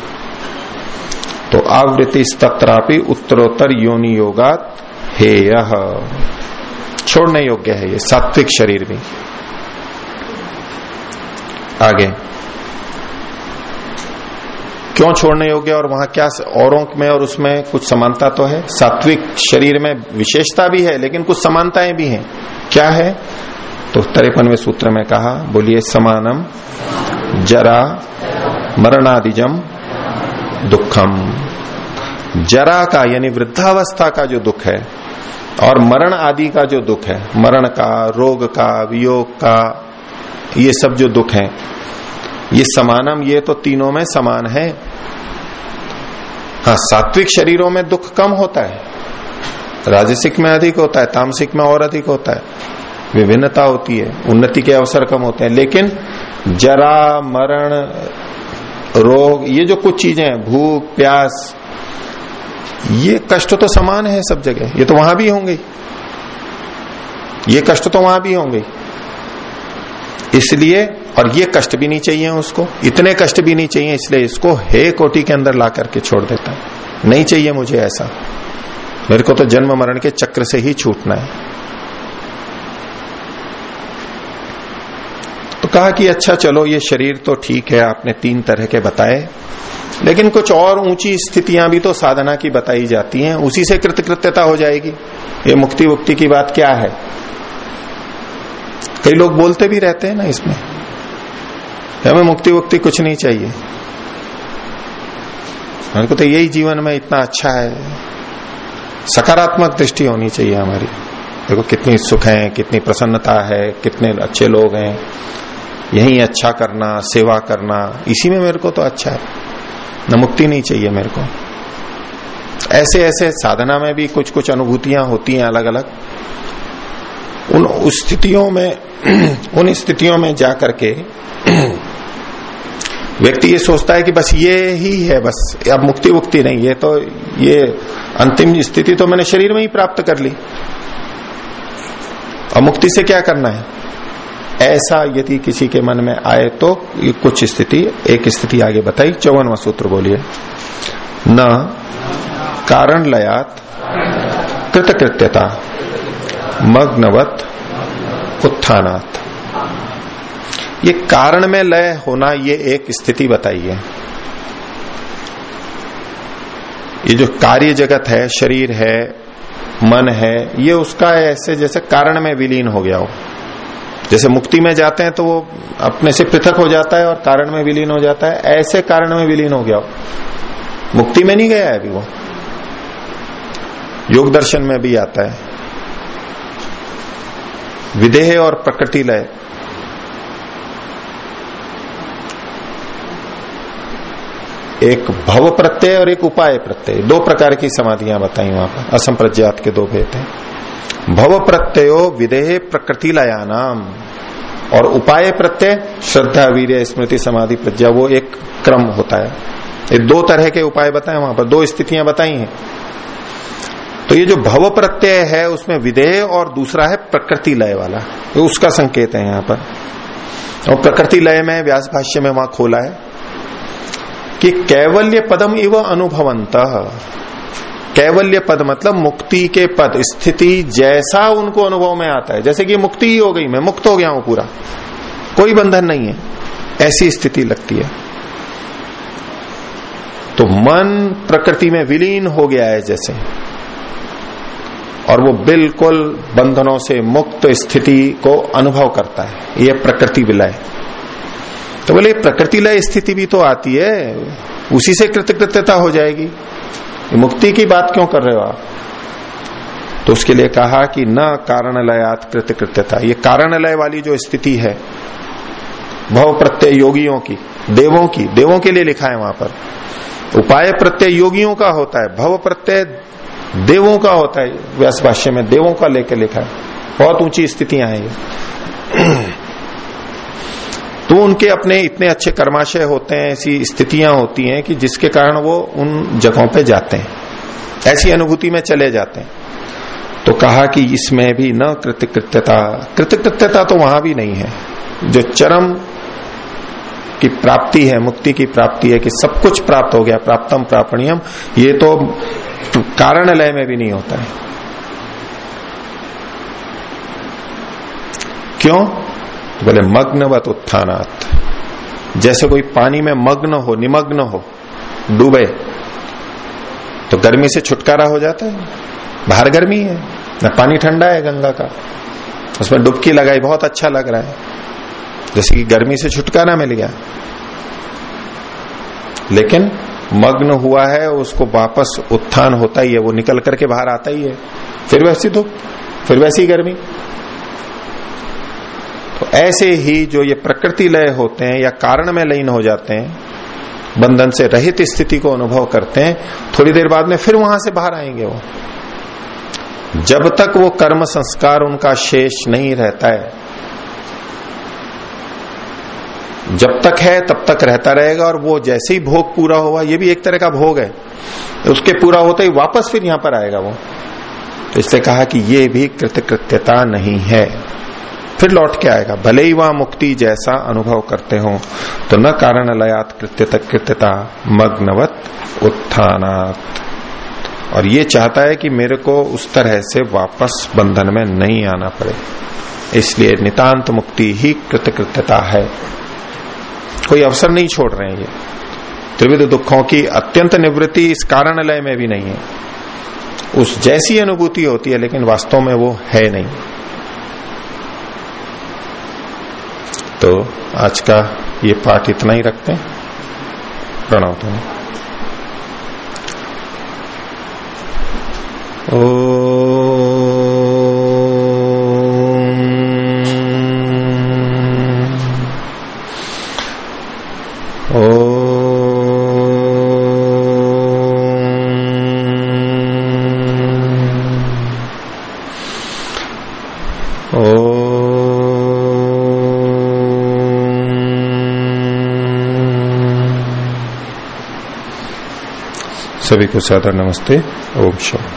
तो आवृत्ति तत्रापि उत्तरोत्तर योनि योगात हे छोड़ने योग्य है ये, सात्विक शरीर भी। आगे। क्यों छोड़ने योग्य और वहाँ क्या औरों में और उसमें कुछ समानता तो है? सात्विक शरीर में विशेषता भी है, लेकिन कुछ समानताएँ भी हैं। क्या है? तो तरेपनवे सूत्र में कहा, बोलिए, समानम जरा मरणादिजम दुखम। जरा का, यानी वृद्धावस्था का जो दुख है और मरण आदि का जो दुख है, मरण का, रोग का, वियोग का, ये सब जो दुख है, ये समानम, ये तो तीनों में समान है। हाँ सात्विक शरीरों में दुख कम होता है। राजसिक में अधिक होता है, तामसिक में और अधिक होता है। विभिन्नता होती है, उन्नति के अवसर कम होते हैं। लेकिन जरा मरण, रोग, ये जो कुछ चीज़ें हैं, भूख, प्यास ये कष्ट तो समान है सब जगह। ये तो वहाँ भी होंगे। ये कष्ट तो वहाँ भी होंगे। इसलिए, और ये कष्ट भी नहीं चाहिए उसको। इतने कष्ट भी नहीं चाहिए, इसलिए इसको हे कोटि के अंदर ला करके छोड़ देता है। नहीं चाहिए मुझे ऐसा। मेरे को तो जन्म मरण के चक्र से ही छूटना है। तो कहा कि अच्छा चलो, ये शरीर तो ठीक है, आपने तीन तरह के बताए। लेकिन कुछ और ऊँची स्थितियाँ भी तो साधना की बताई जाती हैं। उसी से कृतकृत्यता हो जाएगी। ये मुक्ति मुक्ति की बात क्या है? कई लोग बोलते भी रहते हैं ना इसमें। हमें मुक्ति मुक्ति कुछ नहीं चाहिए। मेरे को तो यही जीवन में इतना अच्छा है। सकारात्मक दृष्टि होनी चाहिए हमारी। देखो कितनी सुख है, कितनी प्रसन्नता है, कितने अच्छे लोग हैं। यही अच्छा करना, सेवा करना, इसी में मेरे को तो अच्छा है। न मुक्ति नहीं चाहिए मेरे को। ऐसे ऐसे साधना में भी कुछ कुछ अनुभूतियाँ होती हैं अलग अलग उन स्थितियों में, उन स्थितियों में जाकर के व्यक्ति ये सोचता है कि बस ये ही है, बस अब मुक्ति मुक्ति नहीं है तो ये अंतिम स्थिति तो मैंने शरीर में ही प्राप्त कर ली। और मुक्ति से क्या करना है? ऐसा यदि किसी के मन में आए तो कुछ स्थिति, एक स्थिति आगे बताई, चौवनवा सूत्र बोलिए। न, कारण लयात, कृतकृत्यता, मग्नवत, उत्थानात। ये कारण में लय होना, ये एक स्थिति बताइए। ये जो कार्य जगत है, शरीर है, मन है, ये उसका ऐसे जैसे कारण में विलीन हो गया हो। जैसे मुक्ति में जाते हैं तो वो अपने से पृथक हो जाता है और कारण में विलीन हो जाता है। ऐसे कारण में विलीन हो गया मुक्ति में नहीं गया है अभी वो। योग दर्शन में भी आता है। विदेह और प्रकृति लय। एक भव प्रत्यय और एक उपाय प्रत्यय। दो प्रकार की समाधियाँ बताई वहाँ पर। असम प्रज्ञात के दो भेद हैं। भव प्रत्ययो विदेह प्रकृति लयानाम और उपाय प्रत्यय, श्रद्धा वीर स्मृति, समाधि, प्रज्ञा, वो एक क्रम होता है। ये दो तरह के उपाय बताए, वहाँ पर दो स्थितियाँ बताई हैं। तो ये जो भव प्रत्यय है, उसमें विधेय और दूसरा है प्रकृति लय वाला। तो उसका संकेत है यहाँ पर। और प्रकृति लय में, व्यास भाष्य में वहाँ खोला है कि कैवल्य पदम इव अनुभवंत। कैवल्य पद मतलब मुक्ति के पद, स्थिति जैसा उनको अनुभव में आता है। जैसे कि मुक्ति ही हो गई, मैं मुक्त हो गया हूँ पूरा। कोई बंधन नहीं है। ऐसी स्थिति लगती है। तो मन प्रकृति में विलीन हो गया है जैसे। और वो बिल्कुल बंधनों से मुक्त स्थिति को अनुभव करता है। ये प्रकृति विलय। तो बोले प्रकृति लय स्थिति भी तो आती है। उसी से कृतकृत्यता हो जाएगी। मुक्ति की बात क्यों कर रहे हो आप? तो उसके लिए कहा कि न कारण लयात कृतकृत्यता। ये कारण लय वाली जो स्थिति है, भव प्रत्यय योगियों की, देवों की, देवों के लिए लिखा है वहाँ पर। उपाय प्रत्यय योगियों का होता है, भव प्रत्यय देवों का होता है, व्यास भाष्य में देवों का लेकर लिखा है। बहुत ऊँची स्थितियाँ हैं ये। तो उनके अपने इतने अच्छे कर्माशय होते हैं, ऐसी स्थितियाँ होती हैं कि जिसके कारण वो उन जगहों पे जाते हैं। ऐसी अनुभूति में चले जाते हैं। तो कहा कि इसमें भी न कृतकृत्यता कृतकृत्यता तो वहाँ भी नहीं है। जो चरम की प्राप्ति है, मुक्ति की प्राप्ति है कि सब कुछ प्राप्त हो गया, प्राप्तम प्रापणियम, ये तो कारण लय में भी नहीं होता है। क्यों? बोले मग्नवत उत्थानात। जैसे कोई पानी में मग्न हो, निमग्न हो, डूबे तो गर्मी से छुटकारा हो जाता है। बाहर गर्मी है, न पानी ठंडा है गंगा का। उसमें डुबकी लगाई, बहुत अच्छा लग रहा है। जैसे कि गर्मी से छुटकारा मिल गया। लेकिन मग्न हुआ है, उसको वापस उत्थान होता ही है, वो निकल करके बाहर आता ही है। फिर वैसी धूप, फिर वैसी गर्मी। तो ऐसे ही जो ये प्रकृति लय होते हैं या कारण में लीन हो जाते हैं, बंधन से रहित स्थिति को अनुभव करते हैं, थोड़ी देर बाद में फिर वहाँ से बाहर आएँगे वो। जब तक वो कर्म संस्कार उनका शेष नहीं रहता है, जब तक है तब तक रहता रहेगा और वो जैसे ही भोग पूरा हुआ ये भी एक तरह का भोग है उसके पूरा होते ही वापस फिर यहाँ पर आएगा वो। तो इसलिए कहा कि ये भी कृतकृत्यता नहीं है। फिर लौट के आएगा। भले ही वहाँ मुक्ति जैसा अनुभव करते हो तो न कारण लयात कृत्य कृत्यता, मग्नवत उत्थानात। और ये चाहता है कि मेरे को उस तरह से वापस बंधन में नहीं आना पड़े। इसलिए नितांत मुक्ति ही कृतकृत्यता है। कोई अवसर नहीं छोड़ रहे हैं ये। त्रिविध दुखों की अत्यंत निवृत्ति इस कारण लय में भी नहीं है। उस जैसी अनुभूति होती है, लेकिन वास्तव में वो है नहीं। तो आज का ये पाठ इतना ही रखते हैं। प्रणव ओ सभी को सादर नमस्ते ओम शांति